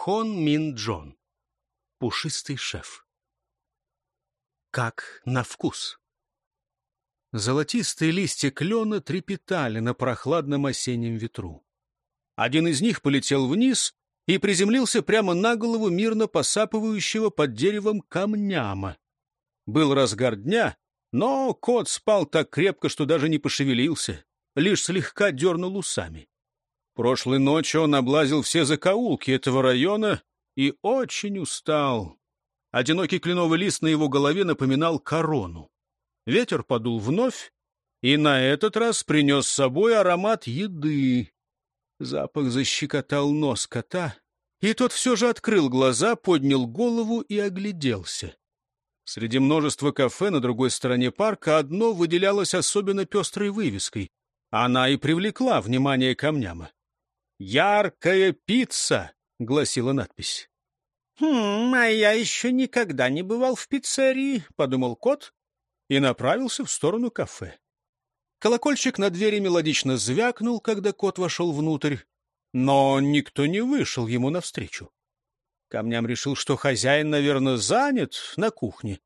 Хон Мин Джон. Пушистый шеф. Как на вкус. Золотистые листья клена трепетали на прохладном осеннем ветру. Один из них полетел вниз и приземлился прямо на голову мирно посапывающего под деревом камняма. Был разгар дня, но кот спал так крепко, что даже не пошевелился, лишь слегка дернул усами. Прошлой ночью он облазил все закоулки этого района и очень устал. Одинокий кленовый лист на его голове напоминал корону. Ветер подул вновь, и на этот раз принес с собой аромат еды. Запах защекотал нос кота, и тот все же открыл глаза, поднял голову и огляделся. Среди множества кафе на другой стороне парка одно выделялось особенно пестрой вывеской. Она и привлекла внимание камняма. «Яркая пицца!» — гласила надпись. «Хм, а я еще никогда не бывал в пиццерии», — подумал кот и направился в сторону кафе. Колокольчик на двери мелодично звякнул, когда кот вошел внутрь, но никто не вышел ему навстречу. Камням решил, что хозяин, наверное, занят на кухне.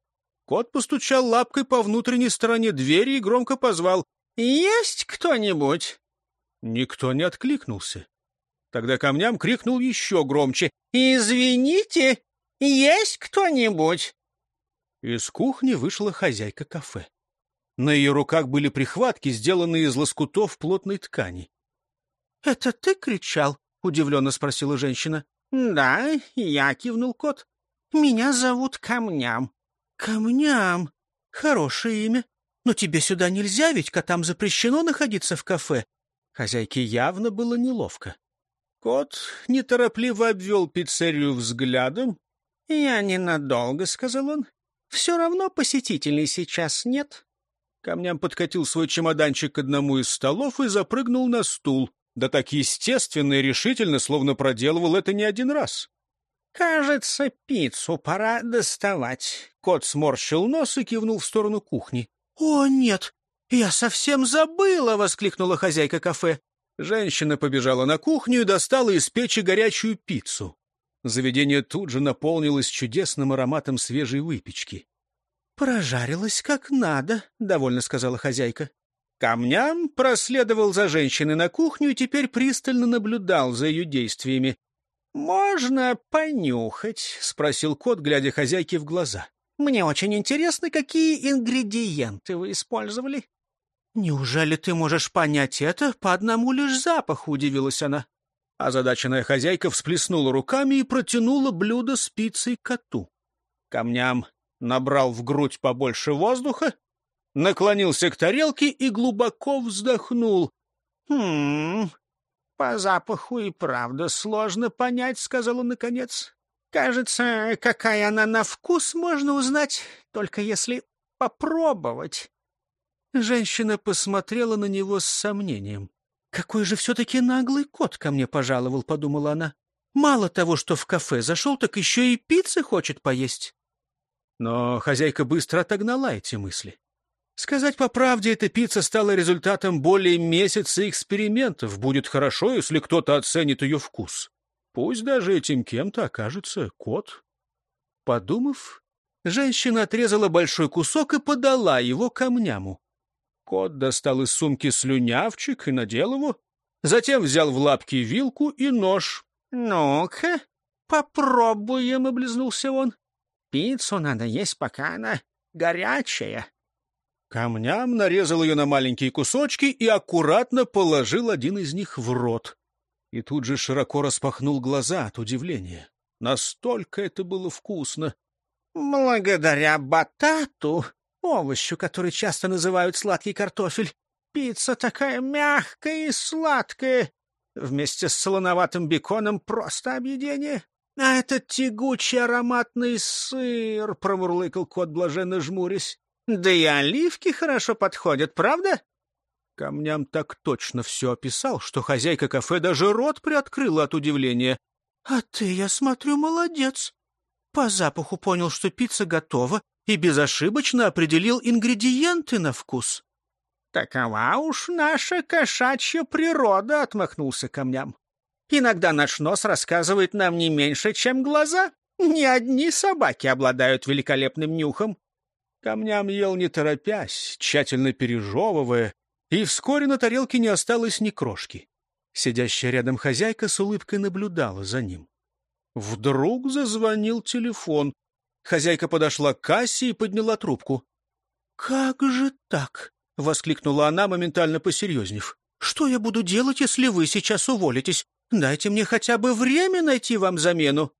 Кот постучал лапкой по внутренней стороне двери и громко позвал «Есть кто-нибудь?» Никто не откликнулся. Тогда камням крикнул еще громче. «Извините, есть кто-нибудь?» Из кухни вышла хозяйка кафе. На ее руках были прихватки, сделанные из лоскутов плотной ткани. — Это ты кричал? — удивленно спросила женщина. — Да, я кивнул кот. — Меня зовут Камням. — Камням? Хорошее имя. Но тебе сюда нельзя, ведь котам запрещено находиться в кафе. Хозяйке явно было неловко. Кот неторопливо обвел пиццерию взглядом. — Я ненадолго, — сказал он. — Все равно посетителей сейчас нет. Камням подкатил свой чемоданчик к одному из столов и запрыгнул на стул. Да так естественно и решительно, словно проделывал это не один раз. — Кажется, пиццу пора доставать. Кот сморщил нос и кивнул в сторону кухни. — О, нет! Я совсем забыла! — воскликнула хозяйка кафе. Женщина побежала на кухню и достала из печи горячую пиццу. Заведение тут же наполнилось чудесным ароматом свежей выпечки. «Прожарилась как надо», — довольно сказала хозяйка. Камням проследовал за женщиной на кухню и теперь пристально наблюдал за ее действиями. «Можно понюхать?» — спросил кот, глядя хозяйке в глаза. «Мне очень интересно, какие ингредиенты вы использовали». «Неужели ты можешь понять это по одному лишь запаху?» — удивилась она. Озадаченная хозяйка всплеснула руками и протянула блюдо с пиццей коту. Камням набрал в грудь побольше воздуха, наклонился к тарелке и глубоко вздохнул. «Хм, по запаху и правда сложно понять», — сказал он наконец. «Кажется, какая она на вкус, можно узнать, только если попробовать». Женщина посмотрела на него с сомнением. «Какой же все-таки наглый кот ко мне пожаловал», — подумала она. «Мало того, что в кафе зашел, так еще и пиццы хочет поесть». Но хозяйка быстро отогнала эти мысли. Сказать по правде, эта пицца стала результатом более месяца экспериментов. Будет хорошо, если кто-то оценит ее вкус. Пусть даже этим кем-то окажется кот. Подумав, женщина отрезала большой кусок и подала его камняму. Кот достал из сумки слюнявчик и надел его, затем взял в лапки вилку и нож. — Ну-ка, попробуем, — облизнулся он. — Пиццу надо есть, пока она горячая. Камням нарезал ее на маленькие кусочки и аккуратно положил один из них в рот. И тут же широко распахнул глаза от удивления. Настолько это было вкусно. — Благодаря батату овощу, который часто называют сладкий картофель. Пицца такая мягкая и сладкая. Вместе с солоноватым беконом просто объедение. А этот тягучий ароматный сыр, — промурлыкал кот, блаженно жмурясь. Да и оливки хорошо подходят, правда? Камням так точно все описал, что хозяйка кафе даже рот приоткрыла от удивления. — А ты, я смотрю, молодец. По запаху понял, что пицца готова, и безошибочно определил ингредиенты на вкус. — Такова уж наша кошачья природа, — отмахнулся камням. — Иногда наш нос рассказывает нам не меньше, чем глаза. Не одни собаки обладают великолепным нюхом. Камням ел не торопясь, тщательно пережевывая, и вскоре на тарелке не осталось ни крошки. Сидящая рядом хозяйка с улыбкой наблюдала за ним. Вдруг зазвонил телефон. Хозяйка подошла к кассе и подняла трубку. — Как же так? — воскликнула она, моментально посерьезнев. — Что я буду делать, если вы сейчас уволитесь? Дайте мне хотя бы время найти вам замену.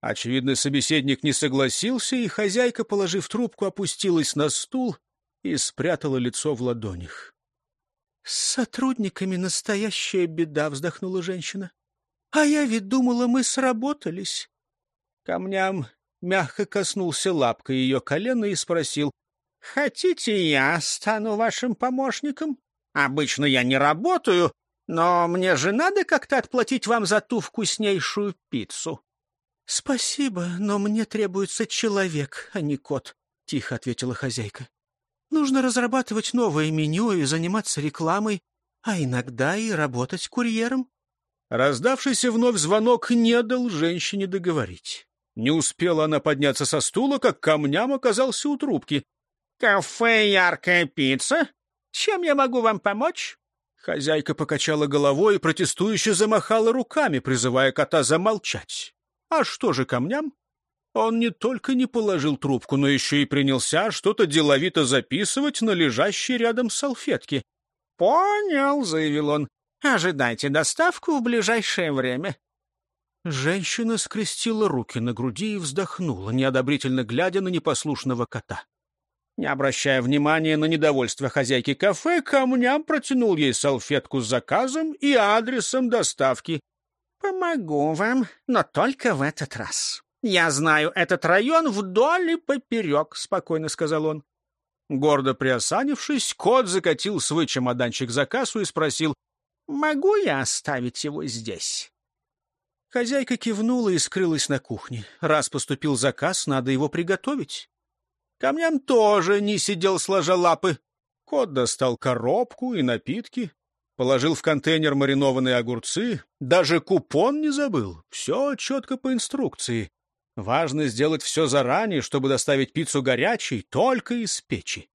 Очевидно, собеседник не согласился, и хозяйка, положив трубку, опустилась на стул и спрятала лицо в ладонях. — С сотрудниками настоящая беда, — вздохнула женщина. — А я ведь думала, мы сработались. Камням мягко коснулся лапкой ее колена и спросил, — Хотите, я стану вашим помощником? Обычно я не работаю, но мне же надо как-то отплатить вам за ту вкуснейшую пиццу. — Спасибо, но мне требуется человек, а не кот, — тихо ответила хозяйка. — Нужно разрабатывать новое меню и заниматься рекламой, а иногда и работать курьером. Раздавшийся вновь звонок не дал женщине договорить. Не успела она подняться со стула, как камням оказался у трубки. — Кафе «Яркая пицца»? Чем я могу вам помочь? Хозяйка покачала головой и протестующе замахала руками, призывая кота замолчать. А что же камням? Он не только не положил трубку, но еще и принялся что-то деловито записывать на лежащей рядом салфетке. «Понял», — заявил он. «Ожидайте доставку в ближайшее время». Женщина скрестила руки на груди и вздохнула, неодобрительно глядя на непослушного кота. Не обращая внимания на недовольство хозяйки кафе, камням протянул ей салфетку с заказом и адресом доставки. «Помогу вам, но только в этот раз. Я знаю этот район вдоль и поперек», — спокойно сказал он. Гордо приосанившись, кот закатил свой чемоданчик за кассу и спросил, «Могу я оставить его здесь?» Хозяйка кивнула и скрылась на кухне. Раз поступил заказ, надо его приготовить. Камням тоже не сидел сложа лапы. Кот достал коробку и напитки, Положил в контейнер маринованные огурцы, даже купон не забыл. Все четко по инструкции. Важно сделать все заранее, чтобы доставить пиццу горячей, только из печи.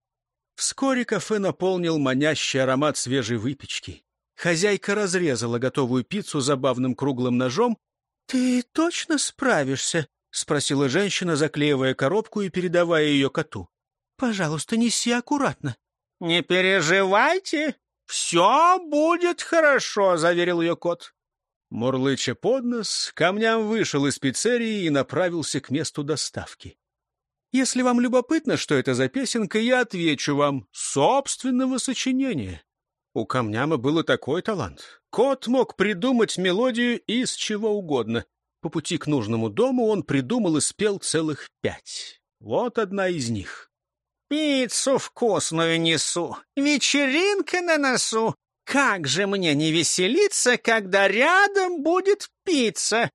Вскоре кафе наполнил манящий аромат свежей выпечки. Хозяйка разрезала готовую пиццу забавным круглым ножом. — Ты точно справишься? — спросила женщина, заклеивая коробку и передавая ее коту. — Пожалуйста, неси аккуратно. — Не переживайте, «Все будет хорошо», — заверил ее кот. Мурлыча под нос, камням вышел из пиццерии и направился к месту доставки. Если вам любопытно, что это за песенка, я отвечу вам. Собственного сочинения. У Камняма был такой талант. Кот мог придумать мелодию из чего угодно. По пути к нужному дому он придумал и спел целых пять. Вот одна из них. Пиццу вкусную несу, вечеринка на носу. Как же мне не веселиться, когда рядом будет пицца!»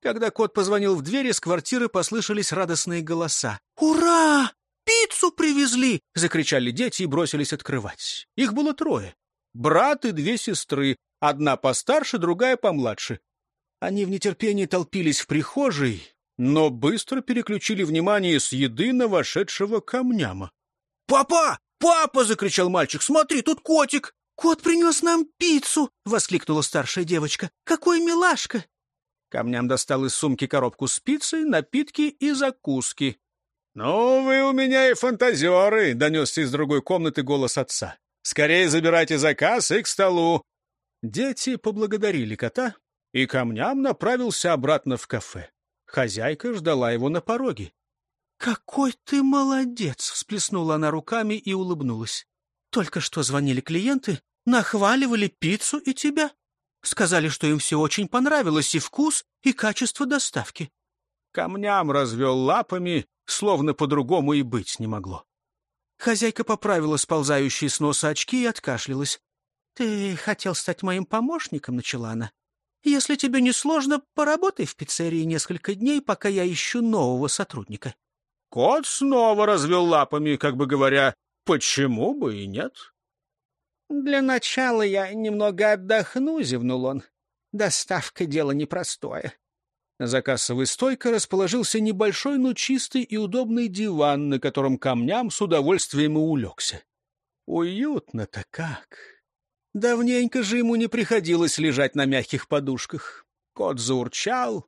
Когда кот позвонил в дверь, из квартиры послышались радостные голоса. «Ура! Пиццу привезли!» — закричали дети и бросились открывать. Их было трое. Брат и две сестры, одна постарше, другая помладше. Они в нетерпении толпились в прихожей, но быстро переключили внимание с еды на вошедшего камняма. «Папа! Папа!» — закричал мальчик. «Смотри, тут котик!» «Кот принес нам пиццу!» — воскликнула старшая девочка. «Какой милашка!» Камням достал из сумки коробку с пиццей, напитки и закуски. «Ну, вы у меня и фантазеры!» — донесся из другой комнаты голос отца. «Скорее забирайте заказ и к столу!» Дети поблагодарили кота, и камням направился обратно в кафе. Хозяйка ждала его на пороге. «Какой ты молодец!» — всплеснула она руками и улыбнулась. «Только что звонили клиенты, нахваливали пиццу и тебя. Сказали, что им все очень понравилось и вкус, и качество доставки». Камням развел лапами, словно по-другому и быть не могло. Хозяйка поправила сползающие с носа очки и откашлялась. — Ты хотел стать моим помощником? — начала она. Если тебе не сложно, поработай в пиццерии несколько дней, пока я ищу нового сотрудника». Кот снова развел лапами, как бы говоря, «Почему бы и нет?» «Для начала я немного отдохну», — зевнул он. Доставка — дело непростое. За кассовой стойкой расположился небольшой, но чистый и удобный диван, на котором камням с удовольствием и улегся. Уютно-то как! Давненько же ему не приходилось лежать на мягких подушках. Кот заурчал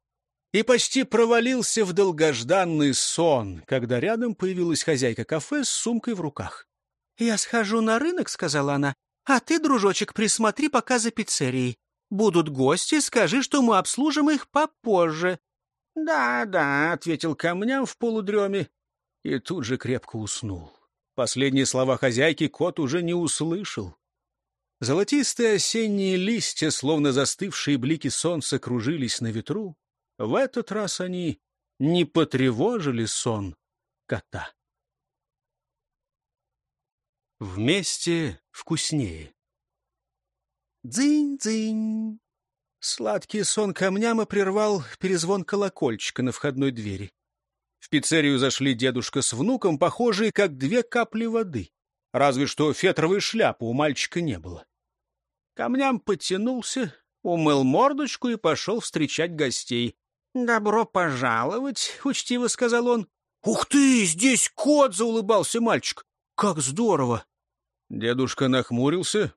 и почти провалился в долгожданный сон, когда рядом появилась хозяйка кафе с сумкой в руках. — Я схожу на рынок, — сказала она, — а ты, дружочек, присмотри пока за пиццерией. Будут гости, скажи, что мы обслужим их попозже. «Да, — Да-да, — ответил камням в полудреме и тут же крепко уснул. Последние слова хозяйки кот уже не услышал. Золотистые осенние листья, словно застывшие блики солнца, кружились на ветру. В этот раз они не потревожили сон кота. Вместе вкуснее. Дзынь-дзынь. Сладкий сон камняма прервал перезвон колокольчика на входной двери. В пиццерию зашли дедушка с внуком, похожие как две капли воды. Разве что фетровой шляпы у мальчика не было. Камням подтянулся, умыл мордочку и пошел встречать гостей. — Добро пожаловать, — учтиво сказал он. — Ух ты, здесь кот! — заулыбался мальчик. Как здорово! Дедушка нахмурился,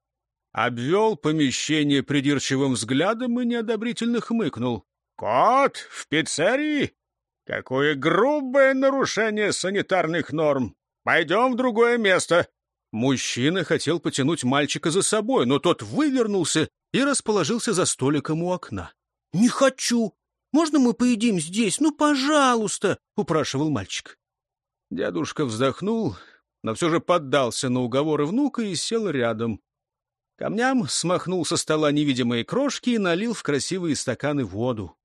обвел помещение придирчивым взглядом и неодобрительно хмыкнул. — Кот в пиццерии? Какое грубое нарушение санитарных норм! Пойдем в другое место! Мужчина хотел потянуть мальчика за собой, но тот вывернулся и расположился за столиком у окна. — Не хочу! Можно мы поедим здесь? Ну, пожалуйста! — упрашивал мальчик. Дедушка вздохнул, но все же поддался на уговоры внука и сел рядом. Камням смахнул со стола невидимые крошки и налил в красивые стаканы воду.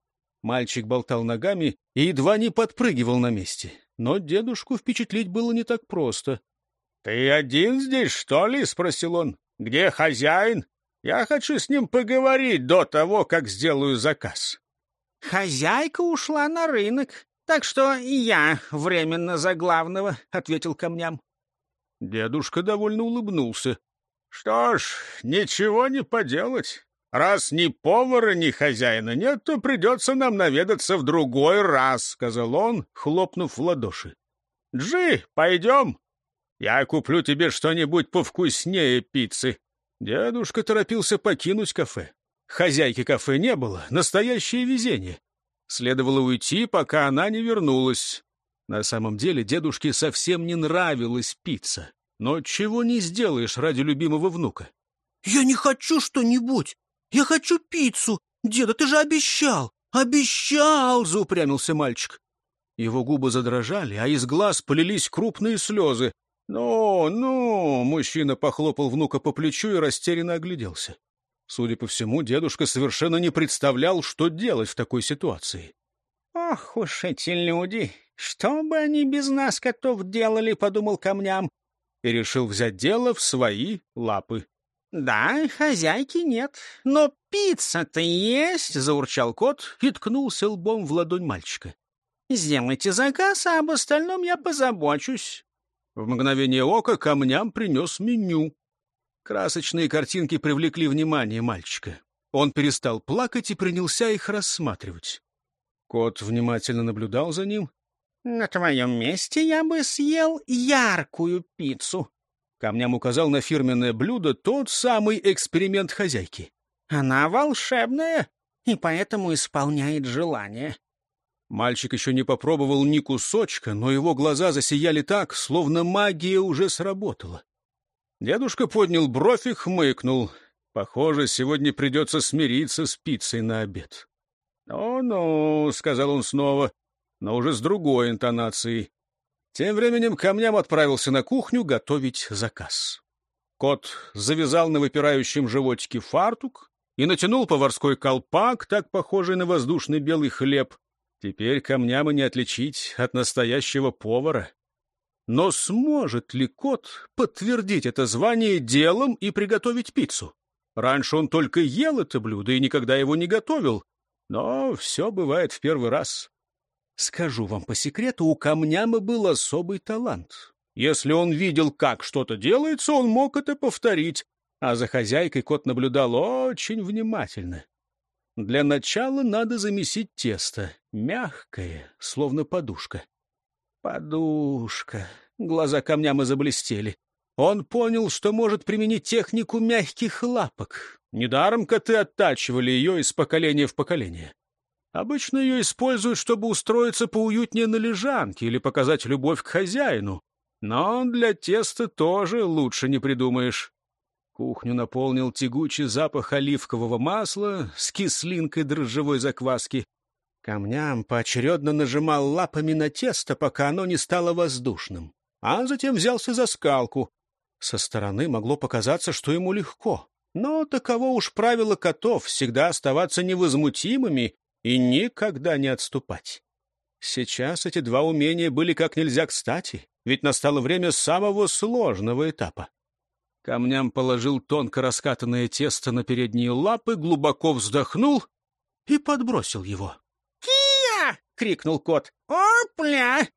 Мальчик болтал ногами и едва не подпрыгивал на месте. Но дедушку впечатлить было не так просто. — Ты один здесь, что ли? — спросил он. — Где хозяин? Я хочу с ним поговорить до того, как сделаю заказ. — Хозяйка ушла на рынок, так что и я временно за главного, — ответил камням. Дедушка довольно улыбнулся. — Что ж, ничего не поделать. Раз ни повара, ни хозяина нет, то придется нам наведаться в другой раз, — сказал он, хлопнув в ладоши. — Джи, пойдем. Я куплю тебе что-нибудь повкуснее пиццы. Дедушка торопился покинуть кафе. Хозяйки кафе не было, настоящее везение. Следовало уйти, пока она не вернулась. На самом деле дедушке совсем не нравилась пицца. Но чего не сделаешь ради любимого внука? — Я не хочу что-нибудь. Я хочу пиццу. Деда, ты же обещал. Обещал, — заупрямился мальчик. Его губы задрожали, а из глаз полились крупные слезы. «Ну, ну!» — мужчина похлопал внука по плечу и растерянно огляделся. Судя по всему, дедушка совершенно не представлял, что делать в такой ситуации. «Ох уж эти люди! Что бы они без нас, котов, делали?» — подумал камням. И решил взять дело в свои лапы. «Да, хозяйки нет, но пицца-то есть!» — заурчал кот и ткнулся лбом в ладонь мальчика. «Сделайте заказ, а об остальном я позабочусь». В мгновение ока камням принес меню. Красочные картинки привлекли внимание мальчика. Он перестал плакать и принялся их рассматривать. Кот внимательно наблюдал за ним. — На твоем месте я бы съел яркую пиццу. Камням указал на фирменное блюдо тот самый эксперимент хозяйки. — Она волшебная и поэтому исполняет желание. Мальчик еще не попробовал ни кусочка, но его глаза засияли так, словно магия уже сработала. Дедушка поднял бровь и хмыкнул. Похоже, сегодня придется смириться с пиццей на обед. «Ну-ну», — сказал он снова, но уже с другой интонацией. Тем временем камням отправился на кухню готовить заказ. Кот завязал на выпирающем животике фартук и натянул поварской колпак, так похожий на воздушный белый хлеб, Теперь камням и не отличить от настоящего повара. Но сможет ли кот подтвердить это звание делом и приготовить пиццу? Раньше он только ел это блюдо и никогда его не готовил. Но все бывает в первый раз. Скажу вам по секрету, у камняма был особый талант. Если он видел, как что-то делается, он мог это повторить, а за хозяйкой кот наблюдал очень внимательно. Для начала надо замесить тесто. Мягкое, словно подушка. Подушка. Глаза камням и заблестели. Он понял, что может применить технику мягких лапок. Недаром коты оттачивали ее из поколения в поколение. Обычно ее используют, чтобы устроиться поуютнее на лежанке или показать любовь к хозяину. Но для теста тоже лучше не придумаешь. Кухню наполнил тягучий запах оливкового масла с кислинкой дрожжевой закваски. Камням поочередно нажимал лапами на тесто, пока оно не стало воздушным, а затем взялся за скалку. Со стороны могло показаться, что ему легко, но таково уж правило котов — всегда оставаться невозмутимыми и никогда не отступать. Сейчас эти два умения были как нельзя кстати, ведь настало время самого сложного этапа. Камням положил тонко раскатанное тесто на передние лапы, глубоко вздохнул и подбросил его. «Кия!» — крикнул кот. «Опля!»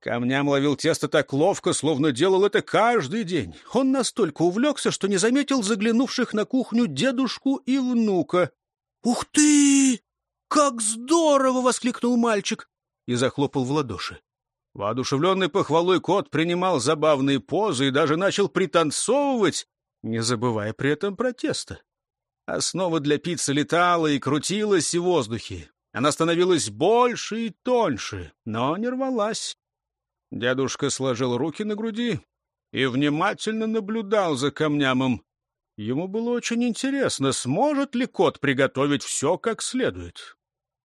Камням ловил тесто так ловко, словно делал это каждый день. Он настолько увлекся, что не заметил заглянувших на кухню дедушку и внука. «Ух ты! Как здорово!» — воскликнул мальчик и захлопал в ладоши. Воодушевленный похвалой кот принимал забавные позы и даже начал пританцовывать, не забывая при этом протеста. Основа для пиццы летала и крутилась в воздухе. Она становилась больше и тоньше, но не рвалась. Дедушка сложил руки на груди и внимательно наблюдал за камнямом. Ему было очень интересно, сможет ли кот приготовить все как следует.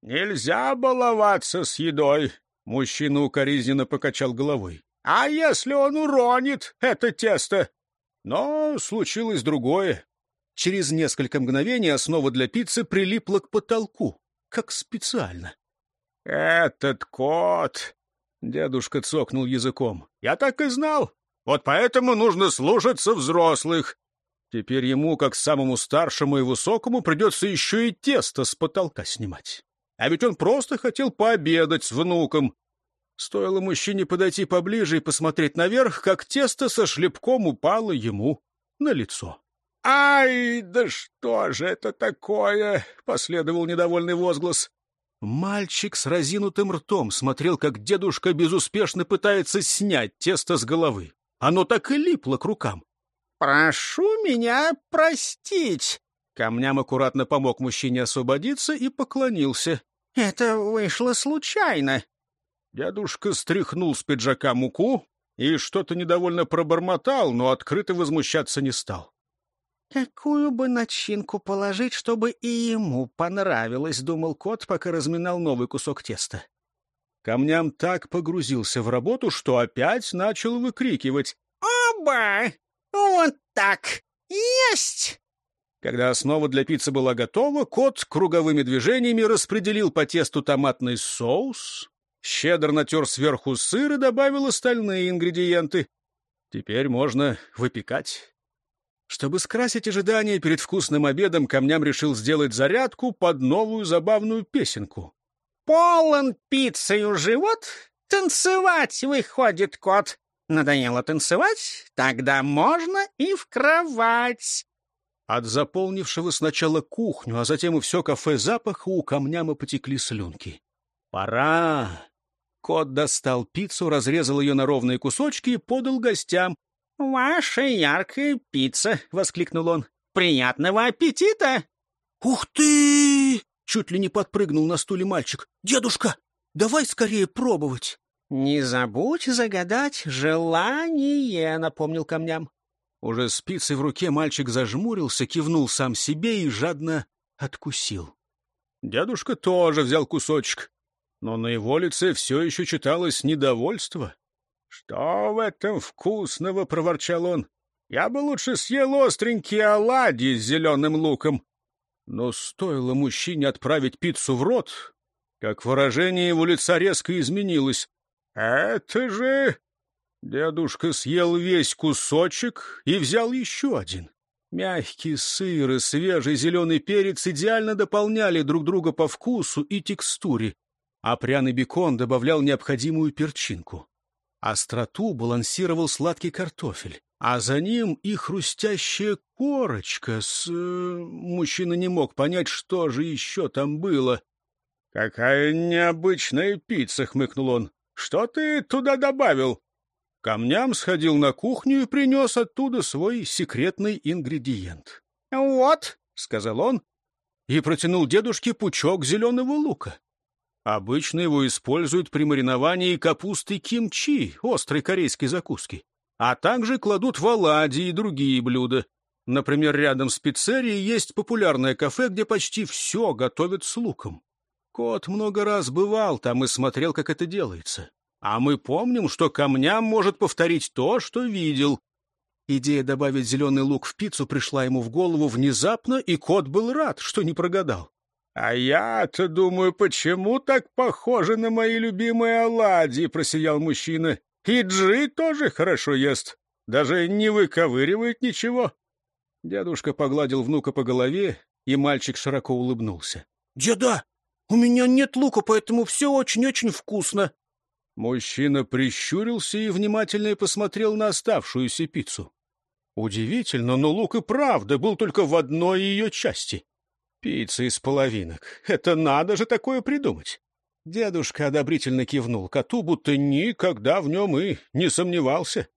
«Нельзя баловаться с едой», Мужчина укоризненно покачал головой. «А если он уронит это тесто?» Но случилось другое. Через несколько мгновений основа для пиццы прилипла к потолку, как специально. «Этот кот!» — дедушка цокнул языком. «Я так и знал. Вот поэтому нужно слушаться взрослых. Теперь ему, как самому старшему и высокому, придется еще и тесто с потолка снимать. А ведь он просто хотел пообедать с внуком. Стоило мужчине подойти поближе и посмотреть наверх, как тесто со шлепком упало ему на лицо. «Ай, да что же это такое?» — последовал недовольный возглас. Мальчик с разинутым ртом смотрел, как дедушка безуспешно пытается снять тесто с головы. Оно так и липло к рукам. «Прошу меня простить!» Камням аккуратно помог мужчине освободиться и поклонился. «Это вышло случайно». Дядушка стряхнул с пиджака муку и что-то недовольно пробормотал, но открыто возмущаться не стал. «Какую бы начинку положить, чтобы и ему понравилось?» — думал кот, пока разминал новый кусок теста. Камням так погрузился в работу, что опять начал выкрикивать. «Оба! Вот так! Есть!» Когда основа для пиццы была готова, кот круговыми движениями распределил по тесту томатный соус, щедро натер сверху сыр и добавил остальные ингредиенты. Теперь можно выпекать. Чтобы скрасить ожидания перед вкусным обедом, камням решил сделать зарядку под новую забавную песенку. «Полон пиццею живот, танцевать выходит кот. Надоело танцевать? Тогда можно и в кровать». От заполнившего сначала кухню, а затем и все кафе запаха у камняма потекли слюнки. «Пора!» Кот достал пиццу, разрезал ее на ровные кусочки и подал гостям. «Ваша яркая пицца!» — воскликнул он. «Приятного аппетита!» «Ух ты!» — чуть ли не подпрыгнул на стуле мальчик. «Дедушка, давай скорее пробовать!» «Не забудь загадать желание!» — напомнил камням. Уже с пиццей в руке мальчик зажмурился, кивнул сам себе и жадно откусил. Дедушка тоже взял кусочек, но на его лице все еще читалось недовольство. — Что в этом вкусного? — проворчал он. — Я бы лучше съел остренькие оладьи с зеленым луком. Но стоило мужчине отправить пиццу в рот, как выражение его лица резко изменилось. — Это же Дедушка съел весь кусочек и взял еще один. Мягкий сыр и свежий зеленый перец идеально дополняли друг друга по вкусу и текстуре, а пряный бекон добавлял необходимую перчинку. Остроту балансировал сладкий картофель. а за ним и хрустящая корочка с... Э, мужчина не мог понять, что же еще там было. «Какая необычная пицца!» — хмыкнул он. «Что ты туда добавил?» Камням сходил на кухню и принес оттуда свой секретный ингредиент. «Вот», — сказал он, и протянул дедушке пучок зеленого лука. Обычно его используют при мариновании капусты кимчи, острой корейской закуски, а также кладут в оладьи и другие блюда. Например, рядом с пиццерией есть популярное кафе, где почти все готовят с луком. Кот много раз бывал там и смотрел, как это делается. А мы помним, что камням может повторить то, что видел. Идея добавить зеленый лук в пиццу пришла ему в голову внезапно, и кот был рад, что не прогадал. — А я-то думаю, почему так похоже на мои любимые оладьи, — просиял мужчина. — И Джи тоже хорошо ест, даже не выковыривает ничего. Дедушка погладил внука по голове, и мальчик широко улыбнулся. — Деда, у меня нет лука, поэтому все очень-очень вкусно. Мужчина прищурился и внимательно посмотрел на оставшуюся пиццу. Удивительно, но лук и правда был только в одной ее части. Пицца из половинок. Это надо же такое придумать. Дедушка одобрительно кивнул коту, будто никогда в нем и не сомневался.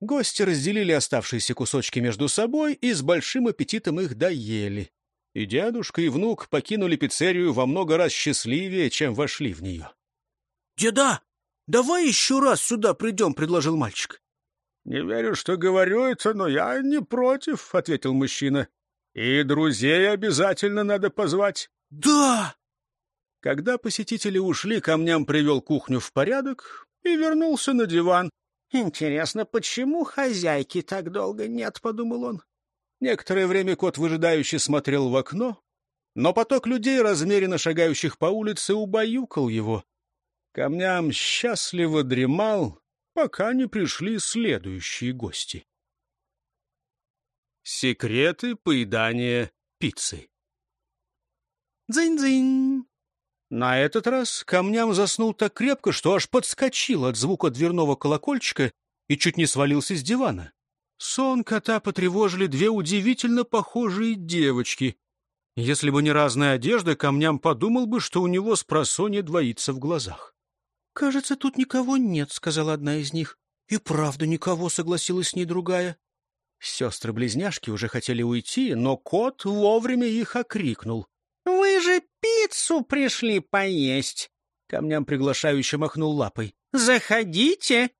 Гости разделили оставшиеся кусочки между собой и с большим аппетитом их доели. И дедушка, и внук покинули пиццерию во много раз счастливее, чем вошли в нее. — Деда, «Давай еще раз сюда придем», — предложил мальчик. «Не верю, что говорю это, но я не против», — ответил мужчина. «И друзей обязательно надо позвать». «Да!» Когда посетители ушли, камням привел кухню в порядок и вернулся на диван. «Интересно, почему хозяйки так долго нет?» — подумал он. Некоторое время кот выжидающе смотрел в окно, но поток людей, размеренно шагающих по улице, убаюкал его камням счастливо дремал, пока не пришли следующие гости. Секреты поедания пиццы Дзынь-дзынь! На этот раз камням заснул так крепко, что аж подскочил от звука дверного колокольчика и чуть не свалился с дивана. Сон кота потревожили две удивительно похожие девочки. Если бы не разная одежда, камням подумал бы, что у него с просонья двоится в глазах. «Кажется, тут никого нет», — сказала одна из них. «И правда никого», — согласилась с ней другая. Сестры-близняшки уже хотели уйти, но кот вовремя их окрикнул. «Вы же пиццу пришли поесть!» Камням приглашающе махнул лапой. «Заходите!»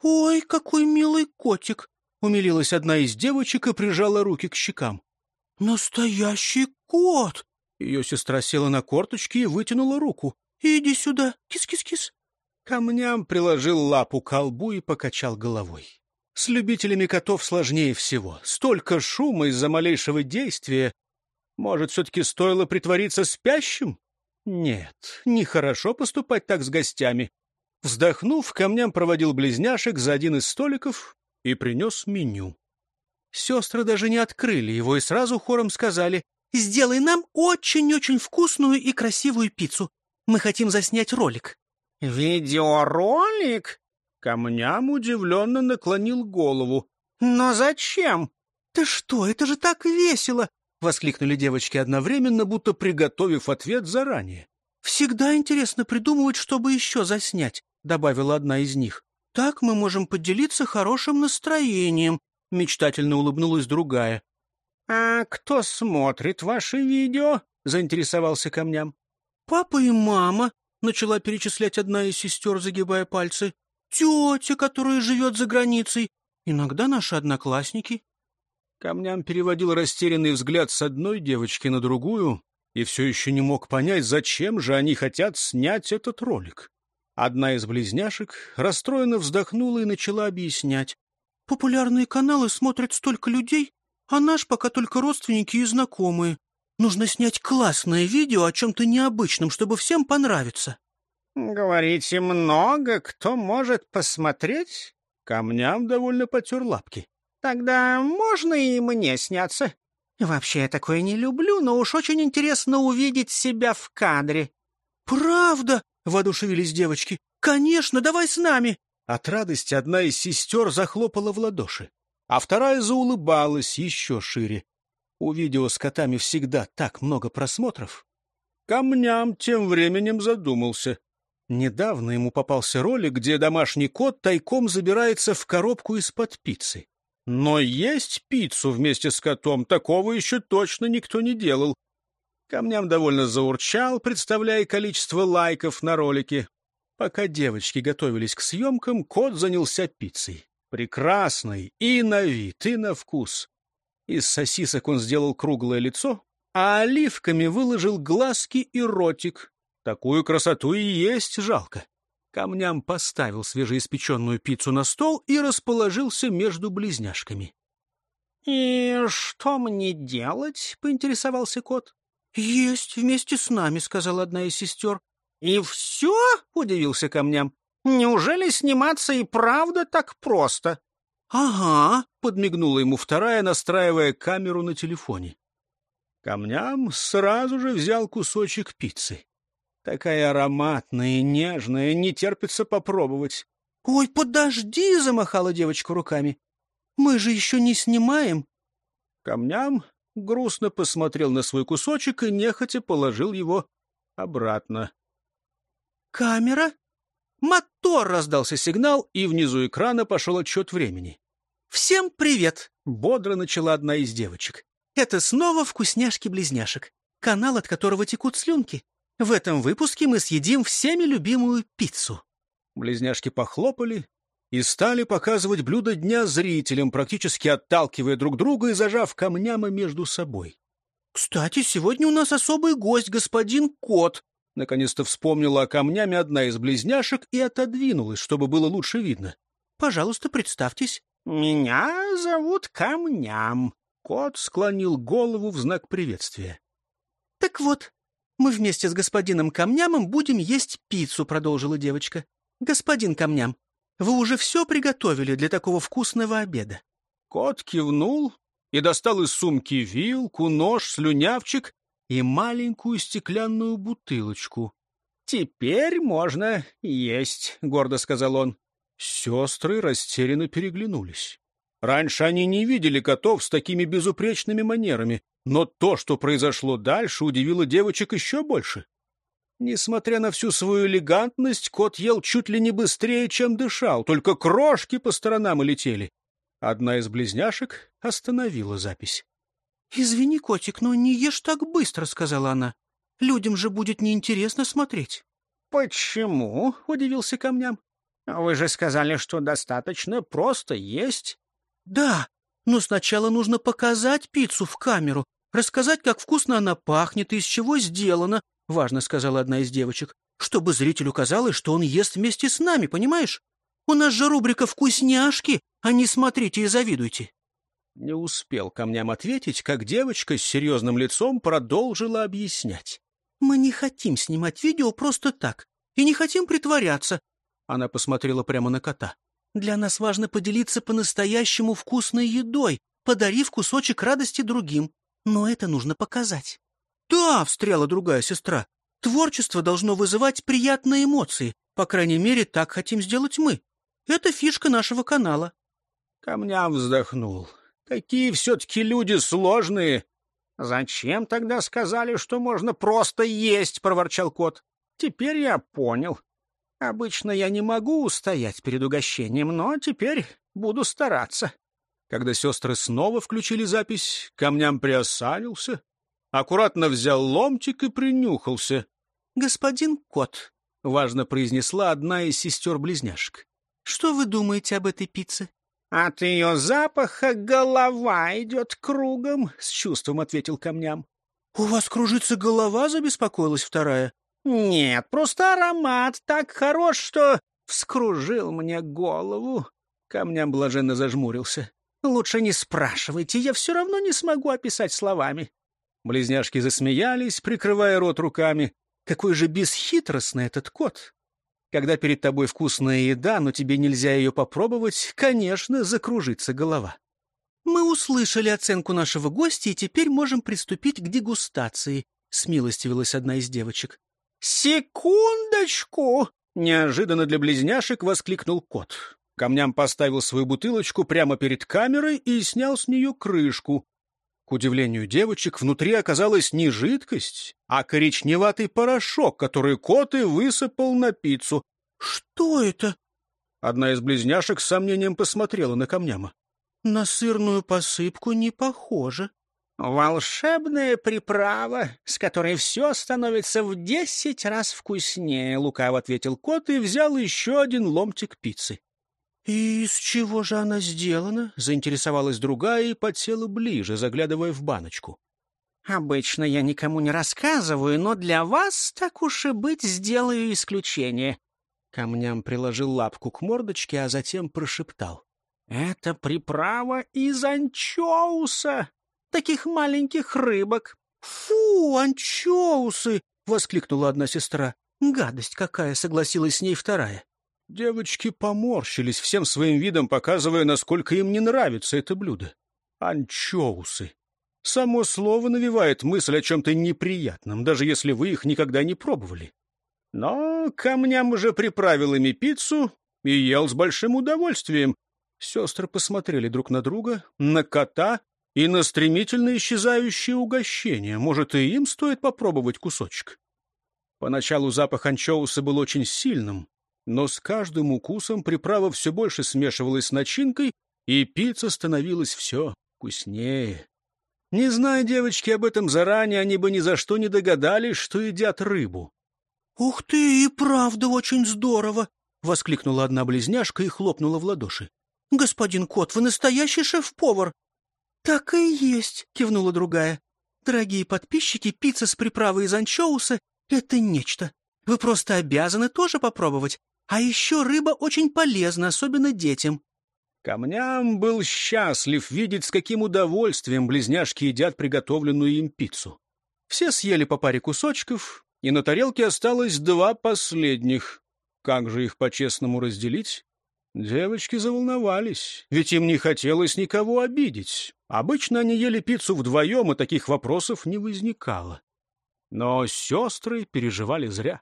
«Ой, какой милый котик!» — умилилась одна из девочек и прижала руки к щекам. «Настоящий кот!» Ее сестра села на корточки и вытянула руку. «Иди сюда, кис-кис-кис!» Камням приложил лапу к колбу и покачал головой. С любителями котов сложнее всего. Столько шума из-за малейшего действия. Может, все-таки стоило притвориться спящим? Нет, нехорошо поступать так с гостями. Вздохнув, камням проводил близняшек за один из столиков и принес меню. Сестры даже не открыли его и сразу хором сказали «Сделай нам очень-очень вкусную и красивую пиццу. Мы хотим заснять ролик». «Видеоролик?» Камням удивленно наклонил голову. «Но зачем?» «Ты что, это же так весело!» — воскликнули девочки одновременно, будто приготовив ответ заранее. «Всегда интересно придумывать, чтобы еще заснять», — добавила одна из них. «Так мы можем поделиться хорошим настроением», — мечтательно улыбнулась другая. «А кто смотрит ваши видео?» — заинтересовался камням. «Папа и мама», — начала перечислять одна из сестер, загибая пальцы. «Тетя, которая живет за границей. Иногда наши одноклассники». Камням переводил растерянный взгляд с одной девочки на другую и все еще не мог понять, зачем же они хотят снять этот ролик. Одна из близняшек расстроенно вздохнула и начала объяснять. «Популярные каналы смотрят столько людей, а наш пока только родственники и знакомые. Нужно снять классное видео о чем-то необычном, чтобы всем понравиться. Говорите, много кто может посмотреть? Камням довольно потер лапки. Тогда можно и мне сняться. Вообще я такое не люблю, но уж очень интересно увидеть себя в кадре. Правда? воодушевились девочки. Конечно, давай с нами. От радости одна из сестер захлопала в ладоши. а вторая заулыбалась еще шире. У видео с котами всегда так много просмотров. Камням тем временем задумался. Недавно ему попался ролик, где домашний кот тайком забирается в коробку из-под пиццы. Но есть пиццу вместе с котом такого еще точно никто не делал. Камням довольно заурчал, представляя количество лайков на ролике. Пока девочки готовились к съемкам, кот занялся пиццей. Прекрасной и на вид, и на вкус. Из сосисок он сделал круглое лицо, а оливками выложил глазки и ротик. Такую красоту и есть жалко. Камням поставил свежеиспеченную пиццу на стол и расположился между близняшками. — И что мне делать? — поинтересовался кот. — Есть вместе с нами, — сказала одна из сестер. — И все? — удивился камням. — Неужели сниматься и правда так просто? — Ага, — подмигнула ему вторая, настраивая камеру на телефоне. Камням сразу же взял кусочек пиццы. Такая ароматная и нежная, не терпится попробовать. — Ой, подожди! — замахала девочка руками. — Мы же еще не снимаем. Камням грустно посмотрел на свой кусочек и нехотя положил его обратно. «Камера?» «Мотор!» — раздался сигнал, и внизу экрана пошел отчет времени. «Всем привет!» — бодро начала одна из девочек. «Это снова «Вкусняшки-близняшек», канал, от которого текут слюнки. В этом выпуске мы съедим всеми любимую пиццу». Близняшки похлопали и стали показывать блюдо дня зрителям, практически отталкивая друг друга и зажав камнями между собой. «Кстати, сегодня у нас особый гость, господин Кот», Наконец-то вспомнила о камнями одна из близняшек и отодвинулась, чтобы было лучше видно. «Пожалуйста, представьтесь». «Меня зовут Камням». Кот склонил голову в знак приветствия. «Так вот, мы вместе с господином Камнямом будем есть пиццу», — продолжила девочка. «Господин Камням, вы уже все приготовили для такого вкусного обеда?» Кот кивнул и достал из сумки вилку, нож, слюнявчик и маленькую стеклянную бутылочку. «Теперь можно есть», — гордо сказал он. Сестры растерянно переглянулись. Раньше они не видели котов с такими безупречными манерами, но то, что произошло дальше, удивило девочек еще больше. Несмотря на всю свою элегантность, кот ел чуть ли не быстрее, чем дышал, только крошки по сторонам и летели. Одна из близняшек остановила запись. — Извини, котик, но не ешь так быстро, — сказала она. — Людям же будет неинтересно смотреть. — Почему? — удивился камням. — Вы же сказали, что достаточно просто есть. — Да, но сначала нужно показать пиццу в камеру, рассказать, как вкусно она пахнет и из чего сделана, — важно сказала одна из девочек, — чтобы зрителю казалось, что он ест вместе с нами, понимаешь? У нас же рубрика «Вкусняшки», а не «Смотрите и завидуйте». Не успел камням ответить, как девочка с серьезным лицом продолжила объяснять. «Мы не хотим снимать видео просто так и не хотим притворяться». Она посмотрела прямо на кота. «Для нас важно поделиться по-настоящему вкусной едой, подарив кусочек радости другим. Но это нужно показать». «Да», — встряла другая сестра, — «творчество должно вызывать приятные эмоции. По крайней мере, так хотим сделать мы. Это фишка нашего канала». Камням вздохнул. Какие все-таки люди сложные. — Зачем тогда сказали, что можно просто есть? — проворчал кот. — Теперь я понял. Обычно я не могу устоять перед угощением, но теперь буду стараться. Когда сестры снова включили запись, камням приосалился, аккуратно взял ломтик и принюхался. — Господин кот, — важно произнесла одна из сестер-близняшек. — Что вы думаете об этой пицце? «От ее запаха голова идет кругом», — с чувством ответил камням. «У вас кружится голова?» — забеспокоилась вторая. «Нет, просто аромат так хорош, что вскружил мне голову». Камням блаженно зажмурился. «Лучше не спрашивайте, я все равно не смогу описать словами». Близняшки засмеялись, прикрывая рот руками. Какой же бесхитростный этот кот! Когда перед тобой вкусная еда, но тебе нельзя ее попробовать, конечно, закружится голова. «Мы услышали оценку нашего гостя и теперь можем приступить к дегустации», — смилостивилась одна из девочек. «Секундочку!» — неожиданно для близняшек воскликнул кот. Камням поставил свою бутылочку прямо перед камерой и снял с нее крышку. К удивлению девочек, внутри оказалась не жидкость, а коричневатый порошок, который кот и высыпал на пиццу. «Что это?» Одна из близняшек с сомнением посмотрела на Камняма. «На сырную посыпку не похоже». «Волшебная приправа, с которой все становится в десять раз вкуснее», — лукаво ответил кот и взял еще один ломтик пиццы. «И из чего же она сделана?» — заинтересовалась другая и подсела ближе, заглядывая в баночку. «Обычно я никому не рассказываю, но для вас, так уж и быть, сделаю исключение». Камням приложил лапку к мордочке, а затем прошептал. «Это приправа из анчоуса, таких маленьких рыбок». «Фу, анчоусы!» — воскликнула одна сестра. «Гадость какая!» — согласилась с ней вторая. Девочки поморщились, всем своим видом показывая, насколько им не нравится это блюдо. Анчоусы. Само слово навевает мысль о чем-то неприятном, даже если вы их никогда не пробовали. Но камням уже приправил ими пиццу и ел с большим удовольствием. Сестры посмотрели друг на друга, на кота и на стремительно исчезающее угощение. Может, и им стоит попробовать кусочек? Поначалу запах анчоуса был очень сильным, но с каждым укусом приправа все больше смешивалась с начинкой, и пицца становилась все вкуснее. Не зная девочки об этом заранее, они бы ни за что не догадались, что едят рыбу. «Ух ты, и правда очень здорово!» — воскликнула одна близняшка и хлопнула в ладоши. «Господин Кот, вы настоящий шеф-повар!» «Так и есть!» — кивнула другая. «Дорогие подписчики, пицца с приправой из анчоуса — это нечто. Вы просто обязаны тоже попробовать. А еще рыба очень полезна, особенно детям. Камням был счастлив видеть, с каким удовольствием близняшки едят приготовленную им пиццу. Все съели по паре кусочков, и на тарелке осталось два последних. Как же их по-честному разделить? Девочки заволновались, ведь им не хотелось никого обидеть. Обычно они ели пиццу вдвоем, и таких вопросов не возникало. Но сестры переживали зря.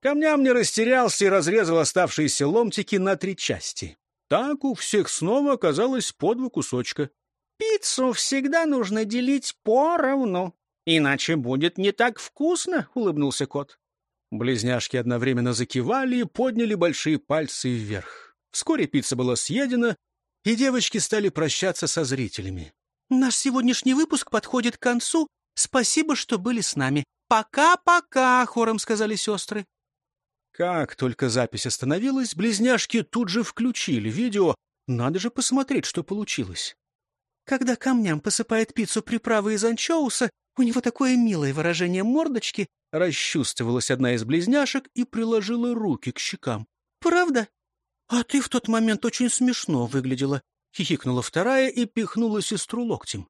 Камням не растерялся и разрезал оставшиеся ломтики на три части. Так у всех снова оказалось по два кусочка. «Пиццу всегда нужно делить поровну, иначе будет не так вкусно», — улыбнулся кот. Близняшки одновременно закивали и подняли большие пальцы вверх. Вскоре пицца была съедена, и девочки стали прощаться со зрителями. «Наш сегодняшний выпуск подходит к концу. Спасибо, что были с нами. Пока-пока!» — хором сказали сестры. Как только запись остановилась, близняшки тут же включили видео. Надо же посмотреть, что получилось. Когда камням посыпает пиццу приправы из анчоуса, у него такое милое выражение мордочки, расчувствовалась одна из близняшек и приложила руки к щекам. «Правда? А ты в тот момент очень смешно выглядела», — хихикнула вторая и пихнула сестру локтем.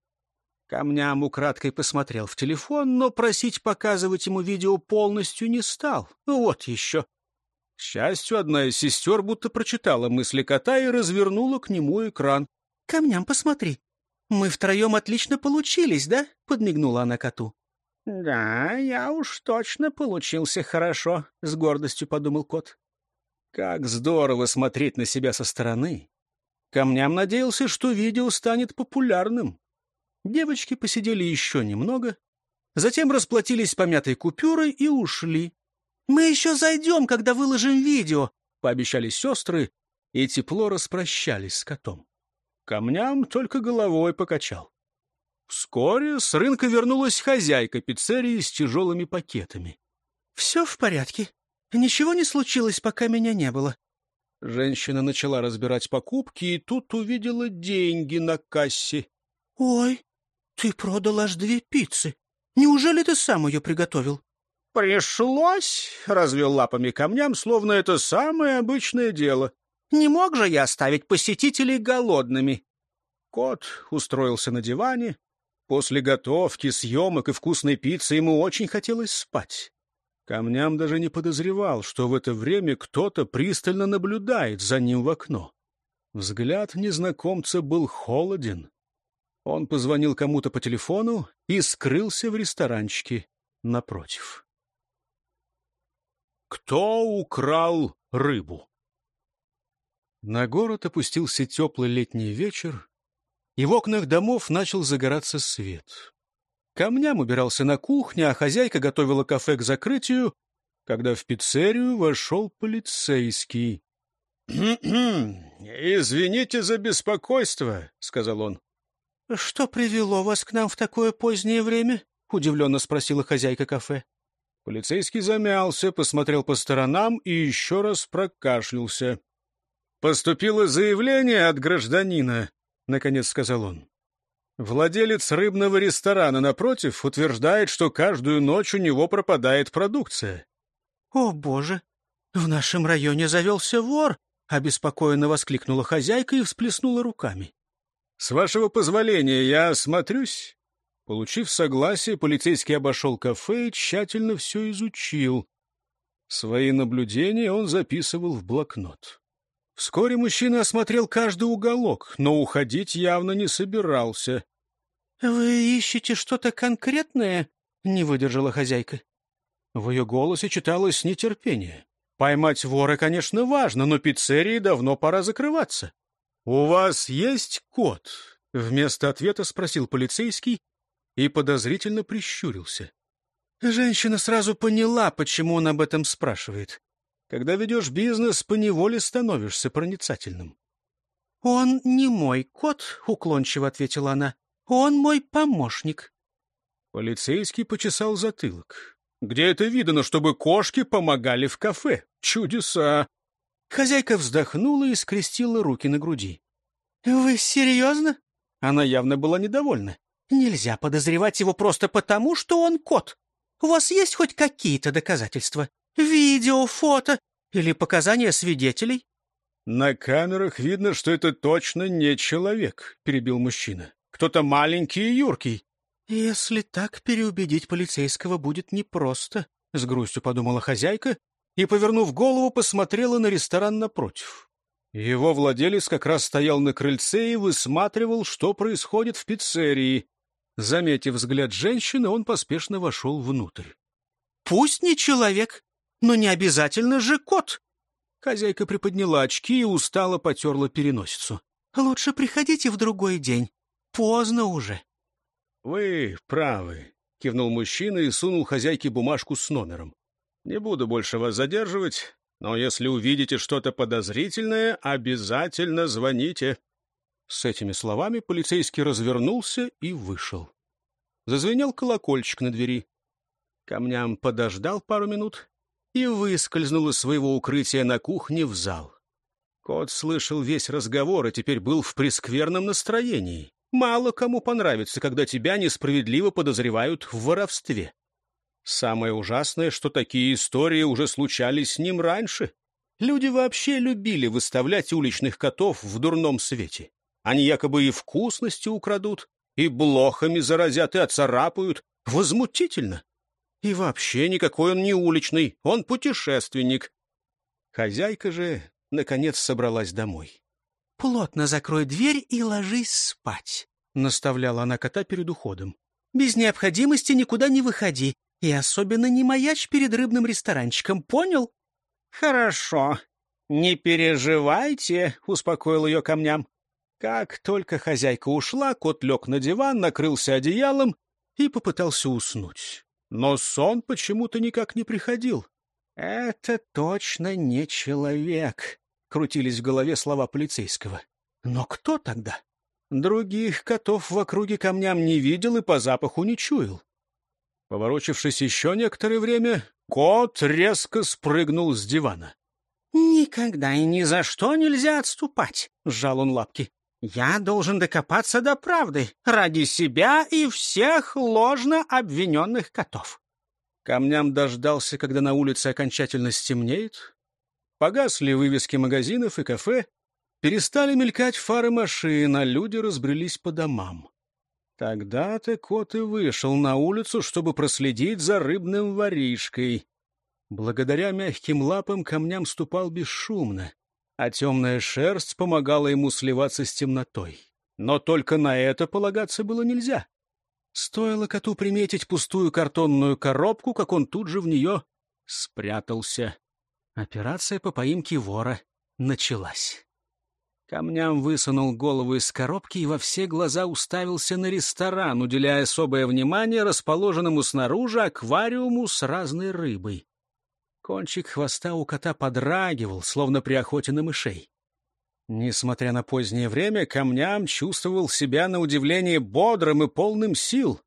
Камням украдкой посмотрел в телефон, но просить показывать ему видео полностью не стал. Вот еще. К счастью, одна из сестер будто прочитала мысли кота и развернула к нему экран. — Камням посмотри. Мы втроем отлично получились, да? — подмигнула она коту. — Да, я уж точно получился хорошо, — с гордостью подумал кот. Как здорово смотреть на себя со стороны. Камням надеялся, что видео станет популярным. Девочки посидели еще немного, затем расплатились помятой купюрой и ушли. «Мы еще зайдем, когда выложим видео», — пообещали сестры, и тепло распрощались с котом. Камням только головой покачал. Вскоре с рынка вернулась хозяйка пиццерии с тяжелыми пакетами. «Все в порядке. Ничего не случилось, пока меня не было». Женщина начала разбирать покупки и тут увидела деньги на кассе. «Ой, ты продал аж две пиццы. Неужели ты сам ее приготовил?» «Пришлось», — развел лапами камням, словно это самое обычное дело. «Не мог же я оставить посетителей голодными». Кот устроился на диване. После готовки, съемок и вкусной пиццы ему очень хотелось спать. Камням даже не подозревал, что в это время кто-то пристально наблюдает за ним в окно. Взгляд незнакомца был холоден. Он позвонил кому-то по телефону и скрылся в ресторанчике напротив. Кто украл рыбу? На город опустился теплый летний вечер, и в окнах домов начал загораться свет. Камням убирался на кухне, а хозяйка готовила кафе к закрытию, когда в пиццерию вошел полицейский. «Извините за беспокойство», — сказал он. «Что привело вас к нам в такое позднее время?» — удивленно спросила хозяйка кафе. Полицейский замялся, посмотрел по сторонам и еще раз прокашлялся. «Поступило заявление от гражданина», — наконец сказал он. Владелец рыбного ресторана напротив утверждает, что каждую ночь у него пропадает продукция. — О, боже! В нашем районе завелся вор! — обеспокоенно воскликнула хозяйка и всплеснула руками. — С вашего позволения я осмотрюсь. Получив согласие, полицейский обошел кафе и тщательно все изучил. Свои наблюдения он записывал в блокнот. Вскоре мужчина осмотрел каждый уголок, но уходить явно не собирался. — Вы ищете что-то конкретное? — не выдержала хозяйка. В ее голосе читалось нетерпение. Поймать вора, конечно, важно, но пиццерии давно пора закрываться. — У вас есть код? — вместо ответа спросил полицейский и подозрительно прищурился. Женщина сразу поняла, почему он об этом спрашивает. Когда ведешь бизнес, поневоле становишься проницательным. — Он не мой кот, — уклончиво ответила она. — Он мой помощник. Полицейский почесал затылок. Где это видано, чтобы кошки помогали в кафе? Чудеса! Хозяйка вздохнула и скрестила руки на груди. — Вы серьезно? Она явно была недовольна. — Нельзя подозревать его просто потому, что он кот. У вас есть хоть какие-то доказательства? Видео, фото или показания свидетелей? На камерах видно, что это точно не человек, перебил мужчина. Кто-то маленький и юркий. Если так, переубедить полицейского будет непросто, с грустью подумала хозяйка и, повернув голову, посмотрела на ресторан напротив. Его владелец как раз стоял на крыльце и высматривал, что происходит в пиццерии. Заметив взгляд женщины, он поспешно вошел внутрь. «Пусть не человек, но не обязательно же кот. Хозяйка приподняла очки и устало потерла переносицу. Лучше приходите в другой день. Поздно уже. Вы правы, кивнул мужчина и сунул хозяйке бумажку с номером. Не буду больше вас задерживать, но если увидите что-то подозрительное, обязательно звоните. С этими словами полицейский развернулся и вышел. Зазвенел колокольчик на двери. Камням подождал пару минут, и выскользнул из своего укрытия на кухне в зал. Кот слышал весь разговор и теперь был в прескверном настроении. Мало кому понравится, когда тебя несправедливо подозревают в воровстве. Самое ужасное, что такие истории уже случались с ним раньше. Люди вообще любили выставлять уличных котов в дурном свете. Они якобы и вкусности украдут, и блохами заразят, и оцарапают. Возмутительно. И вообще никакой он не уличный, он путешественник. Хозяйка же, наконец, собралась домой. — Плотно закрой дверь и ложись спать, — наставляла она кота перед уходом. — Без необходимости никуда не выходи, и особенно не маячь перед рыбным ресторанчиком, понял? — Хорошо. Не переживайте, — успокоил ее камням. Как только хозяйка ушла, кот лег на диван, накрылся одеялом и попытался уснуть. Но сон почему-то никак не приходил. «Это точно не человек», — крутились в голове слова полицейского. «Но кто тогда?» Других котов в округе камням не видел и по запаху не чуял. Поворочившись еще некоторое время, кот резко спрыгнул с дивана. «Никогда и ни за что нельзя отступать», — сжал он лапки. Я должен докопаться до правды ради себя и всех ложно обвиненных котов. Камням дождался, когда на улице окончательно стемнеет. Погасли вывески магазинов и кафе, перестали мелькать фары машин, а люди разбрелись по домам. Тогда-то кот и вышел на улицу, чтобы проследить за рыбным воришкой. Благодаря мягким лапам камням ступал бесшумно а темная шерсть помогала ему сливаться с темнотой. Но только на это полагаться было нельзя. Стоило коту приметить пустую картонную коробку, как он тут же в нее спрятался. Операция по поимке вора началась. Камням высунул голову из коробки и во все глаза уставился на ресторан, уделяя особое внимание расположенному снаружи аквариуму с разной рыбой. Кончик хвоста у кота подрагивал, словно при охоте на мышей. Несмотря на позднее время, камням чувствовал себя на удивление бодрым и полным сил.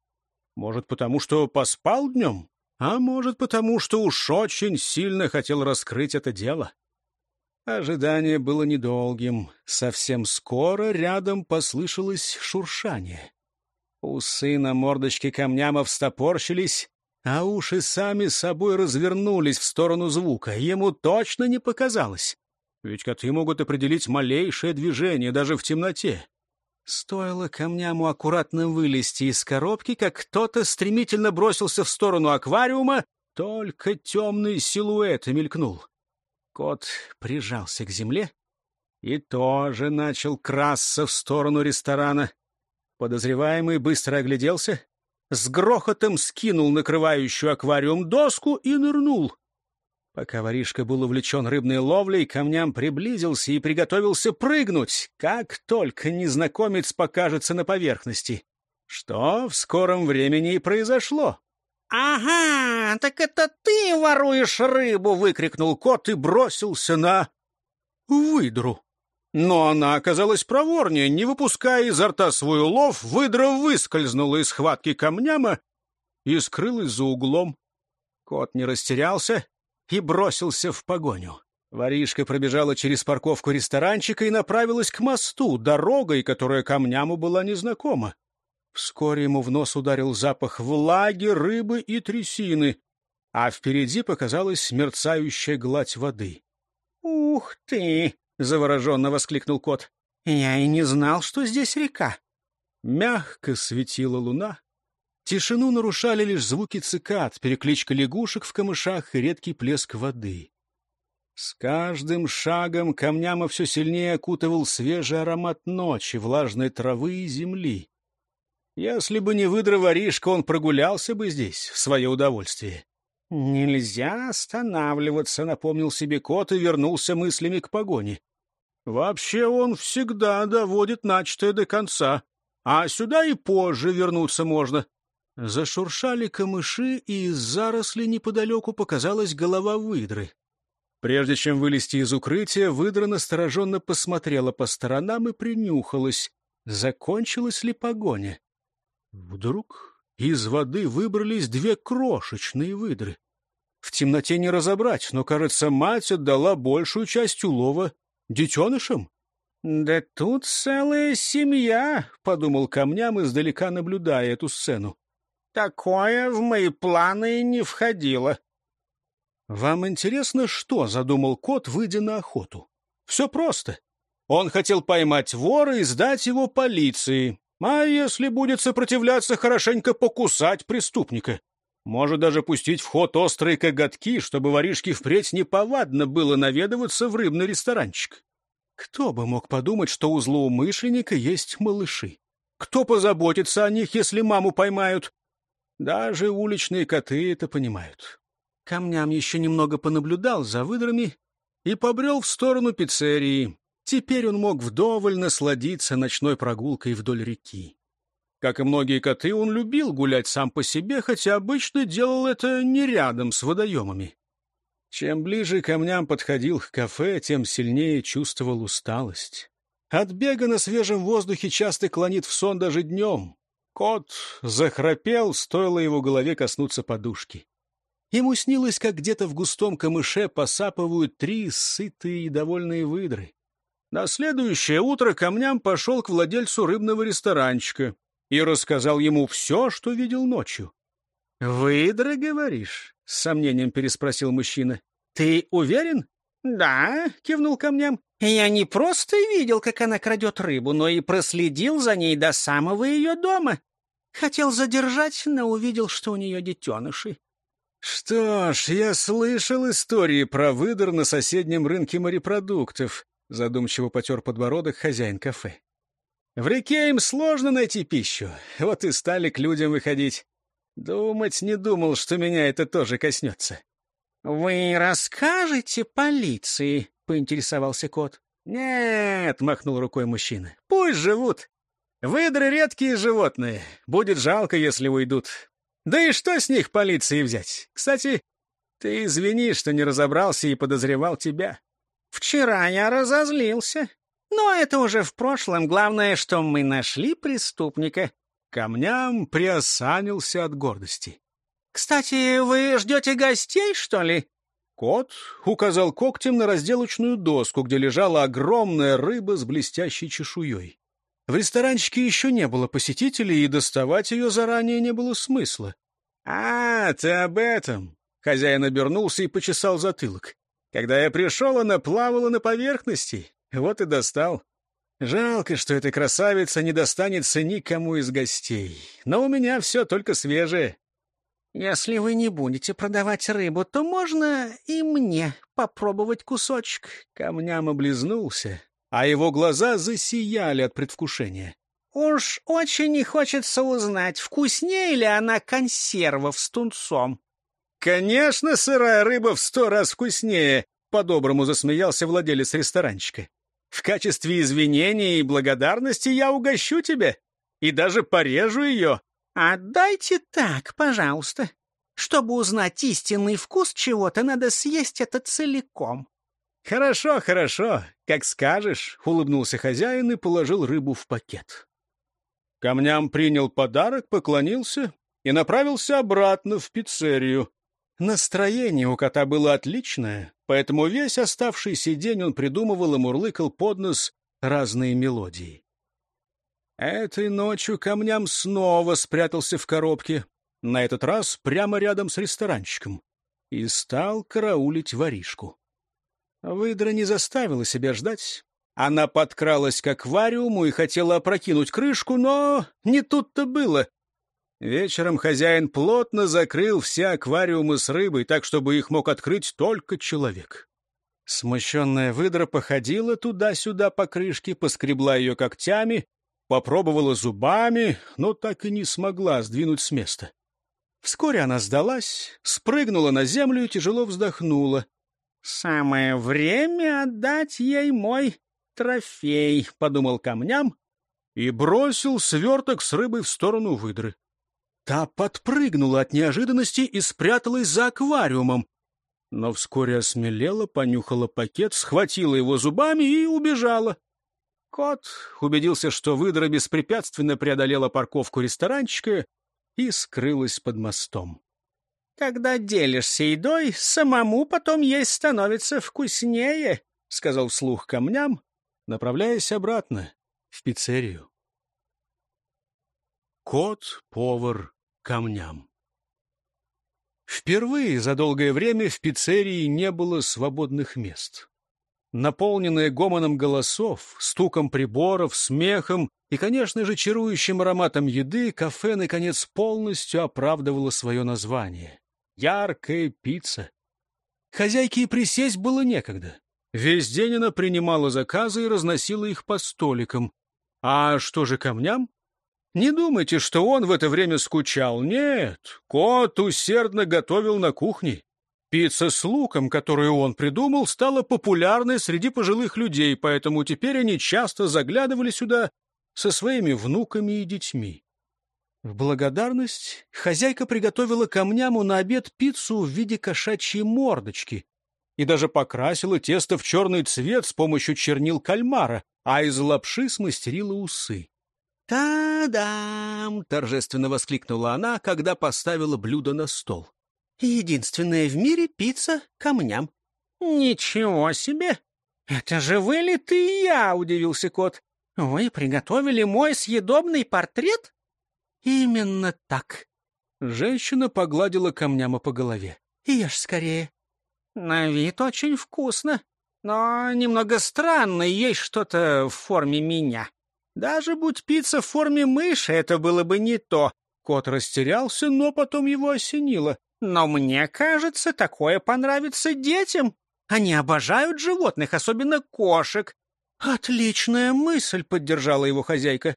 Может, потому что поспал днем, а может, потому что уж очень сильно хотел раскрыть это дело. Ожидание было недолгим. Совсем скоро рядом послышалось шуршание. Усы на мордочке камняма встопорщились, а уши сами собой развернулись в сторону звука. Ему точно не показалось. Ведь коты могут определить малейшее движение даже в темноте. Стоило камняму аккуратно вылезти из коробки, как кто-то стремительно бросился в сторону аквариума, только темный силуэт мелькнул. Кот прижался к земле и тоже начал красться в сторону ресторана. Подозреваемый быстро огляделся, с грохотом скинул накрывающую аквариум доску и нырнул. Пока воришка был увлечен рыбной ловлей, камням приблизился и приготовился прыгнуть, как только незнакомец покажется на поверхности. Что в скором времени и произошло. «Ага, так это ты воруешь рыбу!» — выкрикнул кот и бросился на выдру. Но она оказалась проворнее. Не выпуская изо рта свой улов, выдра выскользнула из схватки камняма и скрылась за углом. Кот не растерялся и бросился в погоню. Воришка пробежала через парковку ресторанчика и направилась к мосту, дорогой, которая камняму была незнакома. Вскоре ему в нос ударил запах влаги, рыбы и трясины, а впереди показалась мерцающая гладь воды. «Ух ты!» — завороженно воскликнул кот. «Я и не знал, что здесь река». Мягко светила луна. Тишину нарушали лишь звуки цикад, перекличка лягушек в камышах и редкий плеск воды. С каждым шагом камняма все сильнее окутывал свежий аромат ночи, влажной травы и земли. Если бы не выдра воришка, он прогулялся бы здесь в свое удовольствие. «Нельзя останавливаться», — напомнил себе кот и вернулся мыслями к погоне. «Вообще он всегда доводит начатое до конца, а сюда и позже вернуться можно». Зашуршали камыши, и из заросли неподалеку показалась голова выдры. Прежде чем вылезти из укрытия, выдра настороженно посмотрела по сторонам и принюхалась, закончилась ли погоня. Вдруг из воды выбрались две крошечные выдры. В темноте не разобрать, но, кажется, мать отдала большую часть улова детенышам. «Да тут целая семья», — подумал камням, издалека наблюдая эту сцену. «Такое в мои планы не входило». «Вам интересно, что задумал кот, выйдя на охоту? Все просто. Он хотел поймать вора и сдать его полиции, а если будет сопротивляться, хорошенько покусать преступника. Может даже пустить в ход острые коготки, чтобы воришке впредь неповадно было наведываться в рыбный ресторанчик. Кто бы мог подумать, что у злоумышленника есть малыши? Кто позаботится о них, если маму поймают? Даже уличные коты это понимают. Камням еще немного понаблюдал за выдрами и побрел в сторону пиццерии. Теперь он мог вдоволь насладиться ночной прогулкой вдоль реки. Как и многие коты, он любил гулять сам по себе, хотя обычно делал это не рядом с водоемами. Чем ближе камням подходил к кафе, тем сильнее чувствовал усталость. От бега на свежем воздухе часто клонит в сон даже днем. Кот захрапел, стоило его голове коснуться подушки. Ему снилось, как где-то в густом камыше посапывают три сытые и довольные выдры. На следующее утро камням пошел к владельцу рыбного ресторанчика и рассказал ему все, что видел ночью. «Выдра, говоришь?» — с сомнением переспросил мужчина. «Ты уверен?» «Да», — кивнул камням. «Я не просто видел, как она крадет рыбу, но и проследил за ней до самого ее дома. Хотел задержать, но увидел, что у нее детеныши». «Что ж, я слышал истории про выдор на соседнем рынке морепродуктов задумчиво потер подбородок хозяин кафе. В реке им сложно найти пищу, вот и стали к людям выходить. Думать не думал, что меня это тоже коснется. — Вы расскажете полиции? — поинтересовался кот. — «Нет», — махнул рукой мужчина, — «пусть живут. Выдры — редкие животные. Будет жалко, если уйдут. Да и что с них полиции взять? Кстати, ты извини, что не разобрался и подозревал тебя. Вчера я разозлился. Но это уже в прошлом. Главное, что мы нашли преступника. Камням приосанился от гордости. «Кстати, вы ждете гостей, что ли?» Кот указал когтем на разделочную доску, где лежала огромная рыба с блестящей чешуей. В ресторанчике еще не было посетителей, и доставать ее заранее не было смысла. — А, ты об этом! — хозяин обернулся и почесал затылок. Когда я пришел, она плавала на поверхности. Вот и достал. Жалко, что эта красавица не достанется никому из гостей. Но у меня все только свежее. Если вы не будете продавать рыбу, то можно и мне попробовать кусочек. Камням облизнулся, а его глаза засияли от предвкушения. Уж очень не хочется узнать, вкуснее ли она консервов с тунцом. Конечно, сырая рыба в сто раз вкуснее, по-доброму засмеялся владелец ресторанчика. В качестве извинения и благодарности я угощу тебя и даже порежу ее. «Отдайте так, пожалуйста. Чтобы узнать истинный вкус чего-то, надо съесть это целиком». «Хорошо, хорошо, как скажешь», — улыбнулся хозяин и положил рыбу в пакет. Камням принял подарок, поклонился и направился обратно в пиццерию. Настроение у кота было отличное, поэтому весь оставшийся день он придумывал и мурлыкал под нос разные мелодии. Этой ночью камням снова спрятался в коробке, на этот раз прямо рядом с ресторанчиком, и стал караулить воришку. Выдра не заставила себя ждать. Она подкралась к аквариуму и хотела опрокинуть крышку, но не тут-то было. Вечером хозяин плотно закрыл все аквариумы с рыбой, так, чтобы их мог открыть только человек. Смущенная выдра походила туда-сюда по крышке, поскребла ее когтями Попробовала зубами, но так и не смогла сдвинуть с места. Вскоре она сдалась, спрыгнула на землю и тяжело вздохнула. «Самое время отдать ей мой трофей», — подумал камням и бросил сверток с рыбой в сторону выдры. Та подпрыгнула от неожиданности и спряталась за аквариумом, но вскоре осмелела, понюхала пакет, схватила его зубами и убежала. Кот убедился, что выдра беспрепятственно преодолела парковку ресторанчика и скрылась под мостом. «Когда делишься едой, самому потом есть становится вкуснее», — сказал вслух камням, направляясь обратно в пиццерию. Кот-повар камням. Впервые за долгое время в пиццерии не было свободных мест наполненное гомоном голосов, стуком приборов, смехом и, конечно же, чарующим ароматом еды, кафе, наконец, полностью оправдывало свое название. Яркая пицца. Хозяйке и присесть было некогда. Весь день она принимала заказы и разносила их по столикам. А что же камням? Не думайте, что он в это время скучал. Нет, кот усердно готовил на кухне. Пицца с луком, которую он придумал, стала популярной среди пожилых людей, поэтому теперь они часто заглядывали сюда со своими внуками и детьми. В благодарность хозяйка приготовила камняму на обед пиццу в виде кошачьей мордочки и даже покрасила тесто в черный цвет с помощью чернил кальмара, а из лапши смастерила усы. «Та-дам!» — торжественно воскликнула она, когда поставила блюдо на стол. Единственная в мире пицца камням. Ничего себе! Это же вы ли ты и я, удивился кот. Вы приготовили мой съедобный портрет? Именно так. Женщина погладила камняма по голове. Ешь скорее. На вид очень вкусно, но немного странно есть что-то в форме меня. Даже будь пицца в форме мыши, это было бы не то. Кот растерялся, но потом его осенило. Но мне кажется, такое понравится детям. Они обожают животных, особенно кошек. Отличная мысль, поддержала его хозяйка.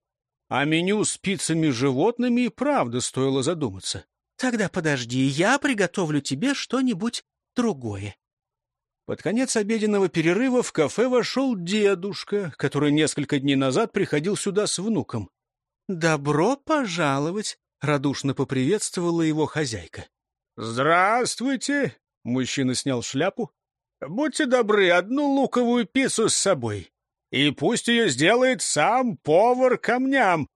А меню с пиццами животными и правда стоило задуматься. Тогда подожди, я приготовлю тебе что-нибудь другое. Под конец обеденного перерыва в кафе вошел дедушка, который несколько дней назад приходил сюда с внуком. «Добро пожаловать!» — радушно поприветствовала его хозяйка. «Здравствуйте!» — мужчина снял шляпу. «Будьте добры, одну луковую пиццу с собой. И пусть ее сделает сам повар камням.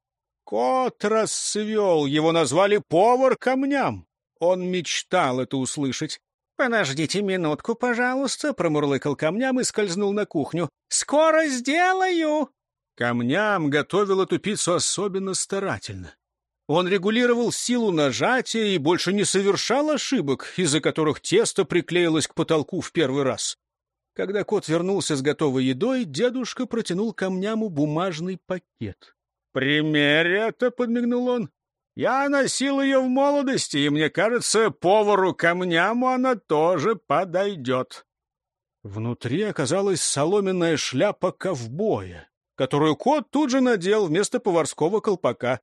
Кот расцвел, его назвали повар камням. Он мечтал это услышать. «Подождите минутку, пожалуйста», — промурлыкал камням и скользнул на кухню. «Скоро сделаю!» Камням готовил эту пиццу особенно старательно. Он регулировал силу нажатия и больше не совершал ошибок, из-за которых тесто приклеилось к потолку в первый раз. Когда кот вернулся с готовой едой, дедушка протянул камняму бумажный пакет. «Примерь это», — подмигнул он. Я носил ее в молодости, и мне кажется, повару камняму она тоже подойдет. Внутри оказалась соломенная шляпа ковбоя, которую кот тут же надел вместо поварского колпака.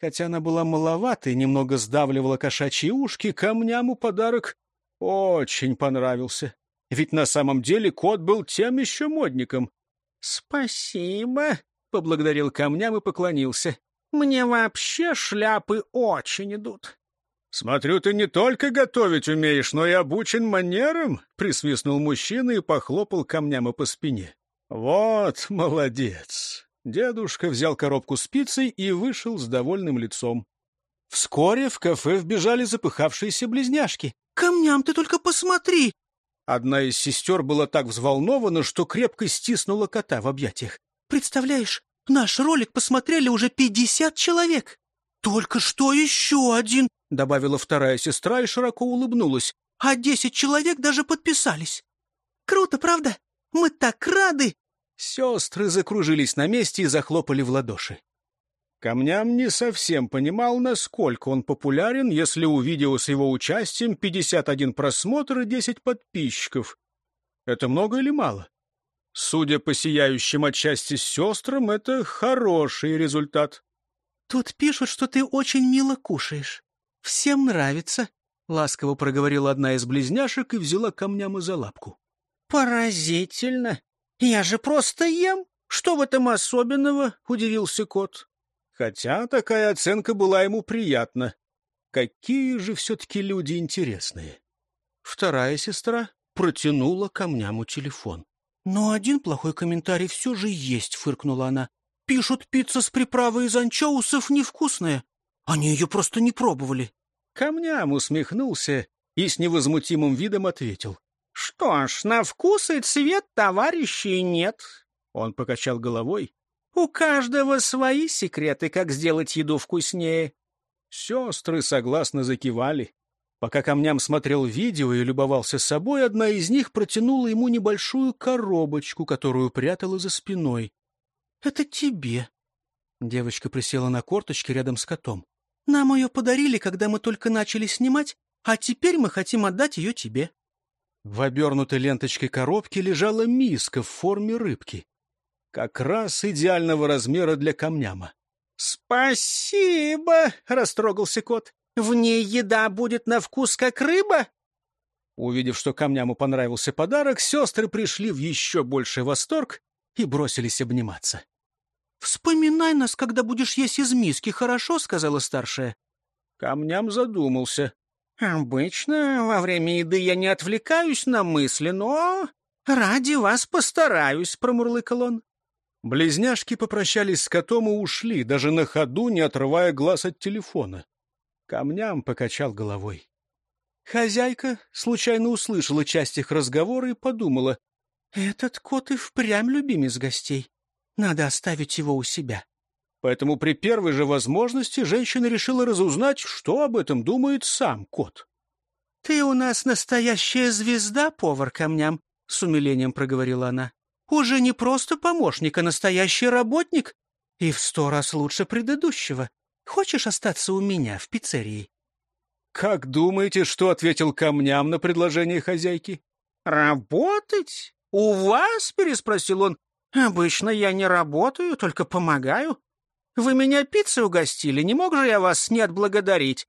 Хотя она была маловата и немного сдавливала кошачьи ушки, камняму подарок очень понравился. Ведь на самом деле кот был тем еще модником. — Спасибо, — поблагодарил камням и поклонился. Мне вообще шляпы очень идут. — Смотрю, ты не только готовить умеешь, но и обучен манерам, — присвистнул мужчина и похлопал камнями по спине. — Вот молодец. Дедушка взял коробку с пиццей и вышел с довольным лицом. Вскоре в кафе вбежали запыхавшиеся близняшки. «Камням ты только посмотри!» Одна из сестер была так взволнована, что крепко стиснула кота в объятиях. «Представляешь, Наш ролик посмотрели уже пятьдесят человек. Только что еще один, — добавила вторая сестра и широко улыбнулась. А десять человек даже подписались. Круто, правда? Мы так рады! Сестры закружились на месте и захлопали в ладоши. Камням не совсем понимал, насколько он популярен, если у видео с его участием 51 просмотр и 10 подписчиков. Это много или мало? Судя по сияющим отчасти сестрам, это хороший результат. — Тут пишут, что ты очень мило кушаешь. Всем нравится, — ласково проговорила одна из близняшек и взяла камням за лапку. — Поразительно! Я же просто ем! Что в этом особенного? — удивился кот. Хотя такая оценка была ему приятна. Какие же все-таки люди интересные. Вторая сестра протянула камняму телефон. «Но один плохой комментарий все же есть», — фыркнула она. «Пишут, пицца с приправой из анчоусов невкусная. Они ее просто не пробовали». Камням усмехнулся и с невозмутимым видом ответил. «Что ж, на вкус и цвет товарищей нет». Он покачал головой. «У каждого свои секреты, как сделать еду вкуснее». Сестры согласно закивали. Пока камням смотрел видео и любовался собой, одна из них протянула ему небольшую коробочку, которую прятала за спиной. — Это тебе. Девочка присела на корточки рядом с котом. — Нам ее подарили, когда мы только начали снимать, а теперь мы хотим отдать ее тебе. В обернутой ленточкой коробки лежала миска в форме рыбки. Как раз идеального размера для камняма. — Спасибо! — растрогался кот. В ней еда будет на вкус, как рыба?» Увидев, что камняму понравился подарок, сестры пришли в еще больший восторг и бросились обниматься. «Вспоминай нас, когда будешь есть из миски, хорошо?» — сказала старшая. Камням задумался. «Обычно во время еды я не отвлекаюсь на мысли, но ради вас постараюсь», — промурлыкал он. Близняшки попрощались с котом и ушли, даже на ходу не отрывая глаз от телефона камням покачал головой. Хозяйка случайно услышала часть их разговора и подумала, «Этот кот и впрямь любимец гостей. Надо оставить его у себя». Поэтому при первой же возможности женщина решила разузнать, что об этом думает сам кот. «Ты у нас настоящая звезда, повар камням», — с умилением проговорила она. «Уже не просто помощник, а настоящий работник, и в сто раз лучше предыдущего. Хочешь остаться у меня в пиццерии?» «Как думаете, что ответил камням на предложение хозяйки?» «Работать? У вас?» — переспросил он. «Обычно я не работаю, только помогаю. Вы меня пиццей угостили, не мог же я вас не отблагодарить?»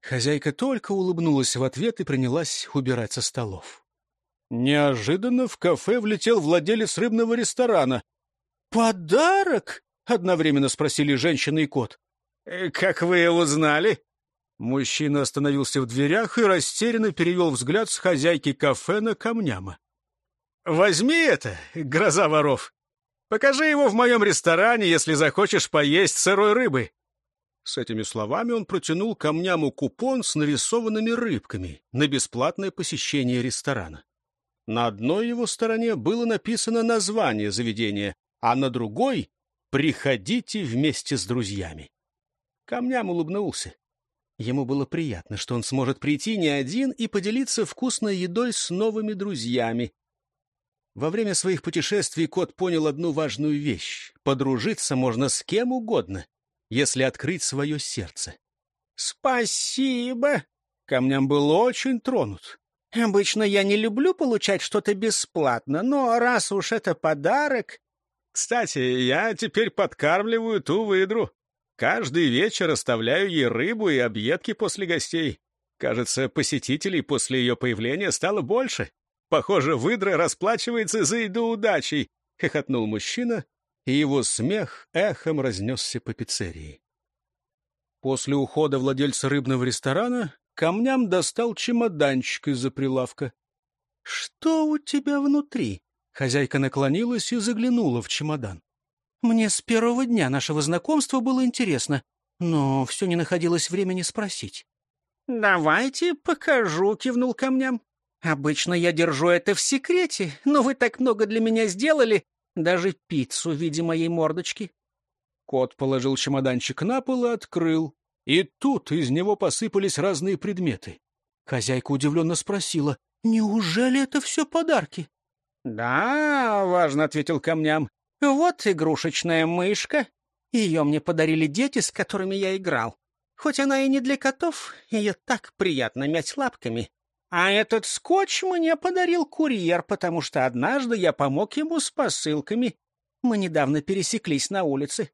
Хозяйка только улыбнулась в ответ и принялась убирать со столов. Неожиданно в кафе влетел владелец рыбного ресторана. «Подарок?» — одновременно спросили женщина и кот. «Э, «Как вы его знали?» Мужчина остановился в дверях и растерянно перевел взгляд с хозяйки кафе на камняма. «Возьми это, гроза воров. Покажи его в моем ресторане, если захочешь поесть сырой рыбы». С этими словами он протянул камняму купон с нарисованными рыбками на бесплатное посещение ресторана. На одной его стороне было написано название заведения, а на другой — «Приходите вместе с друзьями». Камням улыбнулся. Ему было приятно, что он сможет прийти не один и поделиться вкусной едой с новыми друзьями. Во время своих путешествий кот понял одну важную вещь. Подружиться можно с кем угодно, если открыть свое сердце. «Спасибо!» Камням был очень тронут. «Обычно я не люблю получать что-то бесплатно, но раз уж это подарок...» «Кстати, я теперь подкармливаю ту выдру. Каждый вечер оставляю ей рыбу и объедки после гостей. Кажется, посетителей после ее появления стало больше. Похоже, выдра расплачивается за еду удачей, — хохотнул мужчина, и его смех эхом разнесся по пиццерии. После ухода владельца рыбного ресторана камням достал чемоданчик из-за прилавка. — Что у тебя внутри? Хозяйка наклонилась и заглянула в чемодан. Мне с первого дня нашего знакомства было интересно, но все не находилось времени спросить. «Давайте покажу», — кивнул камням. «Обычно я держу это в секрете, но вы так много для меня сделали, даже пиццу в виде моей мордочки». Кот положил чемоданчик на пол и открыл. И тут из него посыпались разные предметы. Хозяйка удивленно спросила, «Неужели это все подарки?» «Да», — важно ответил камням, вот игрушечная мышка. Ее мне подарили дети, с которыми я играл. Хоть она и не для котов, ее так приятно мять лапками. А этот скотч мне подарил курьер, потому что однажды я помог ему с посылками. Мы недавно пересеклись на улице.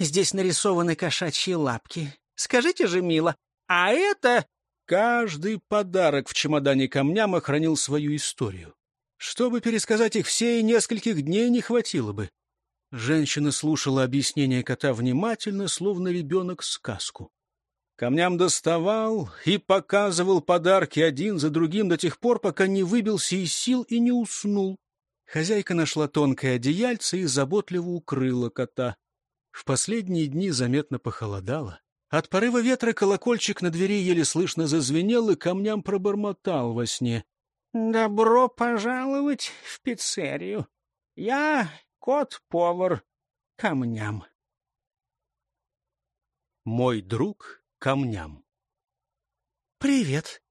Здесь нарисованы кошачьи лапки. Скажите же, мило, а это... Каждый подарок в чемодане камням охранил свою историю. Чтобы пересказать их все, и нескольких дней не хватило бы. Женщина слушала объяснение кота внимательно, словно ребенок сказку. Камням доставал и показывал подарки один за другим до тех пор, пока не выбился из сил и не уснул. Хозяйка нашла тонкое одеяльце и заботливо укрыла кота. В последние дни заметно похолодало. От порыва ветра колокольчик на двери еле слышно зазвенел и камням пробормотал во сне. — Добро пожаловать в пиццерию. Я Кот-повар камням. Мой друг камням. «Привет.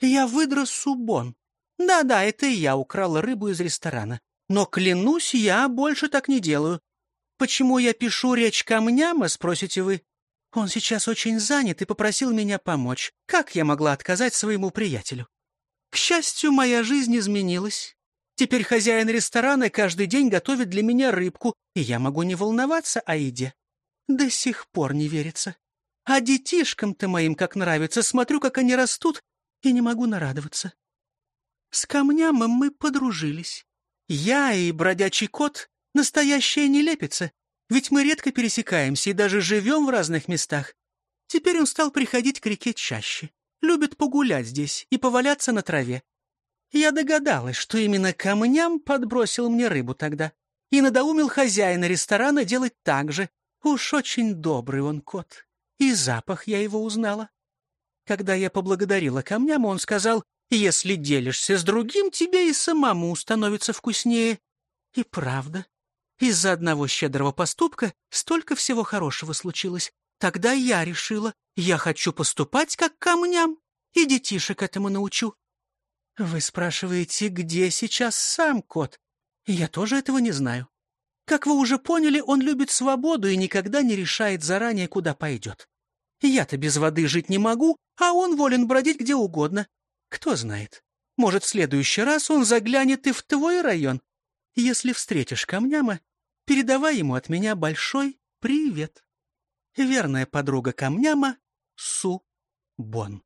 Я выдра Субон. Да-да, это я украла рыбу из ресторана. Но, клянусь, я больше так не делаю. Почему я пишу речь камняма, спросите вы? Он сейчас очень занят и попросил меня помочь. Как я могла отказать своему приятелю? К счастью, моя жизнь изменилась. Теперь хозяин ресторана каждый день готовит для меня рыбку, и я могу не волноваться о еде. До сих пор не верится. А детишкам-то моим как нравится, смотрю, как они растут, и не могу нарадоваться. С камням мы подружились. Я и бродячий кот — настоящая нелепица, ведь мы редко пересекаемся и даже живем в разных местах. Теперь он стал приходить к реке чаще, любит погулять здесь и поваляться на траве. Я догадалась, что именно камням подбросил мне рыбу тогда. И надоумил хозяина ресторана делать так же. Уж очень добрый он кот. И запах я его узнала. Когда я поблагодарила камням, он сказал, «Если делишься с другим, тебе и самому становится вкуснее». И правда, из-за одного щедрого поступка столько всего хорошего случилось. Тогда я решила, я хочу поступать как камням, и детишек этому научу. Вы спрашиваете, где сейчас сам кот? Я тоже этого не знаю. Как вы уже поняли, он любит свободу и никогда не решает заранее, куда пойдет. Я-то без воды жить не могу, а он волен бродить где угодно. Кто знает, может, в следующий раз он заглянет и в твой район. Если встретишь Камняма, передавай ему от меня большой привет. Верная подруга Камняма Су Бон.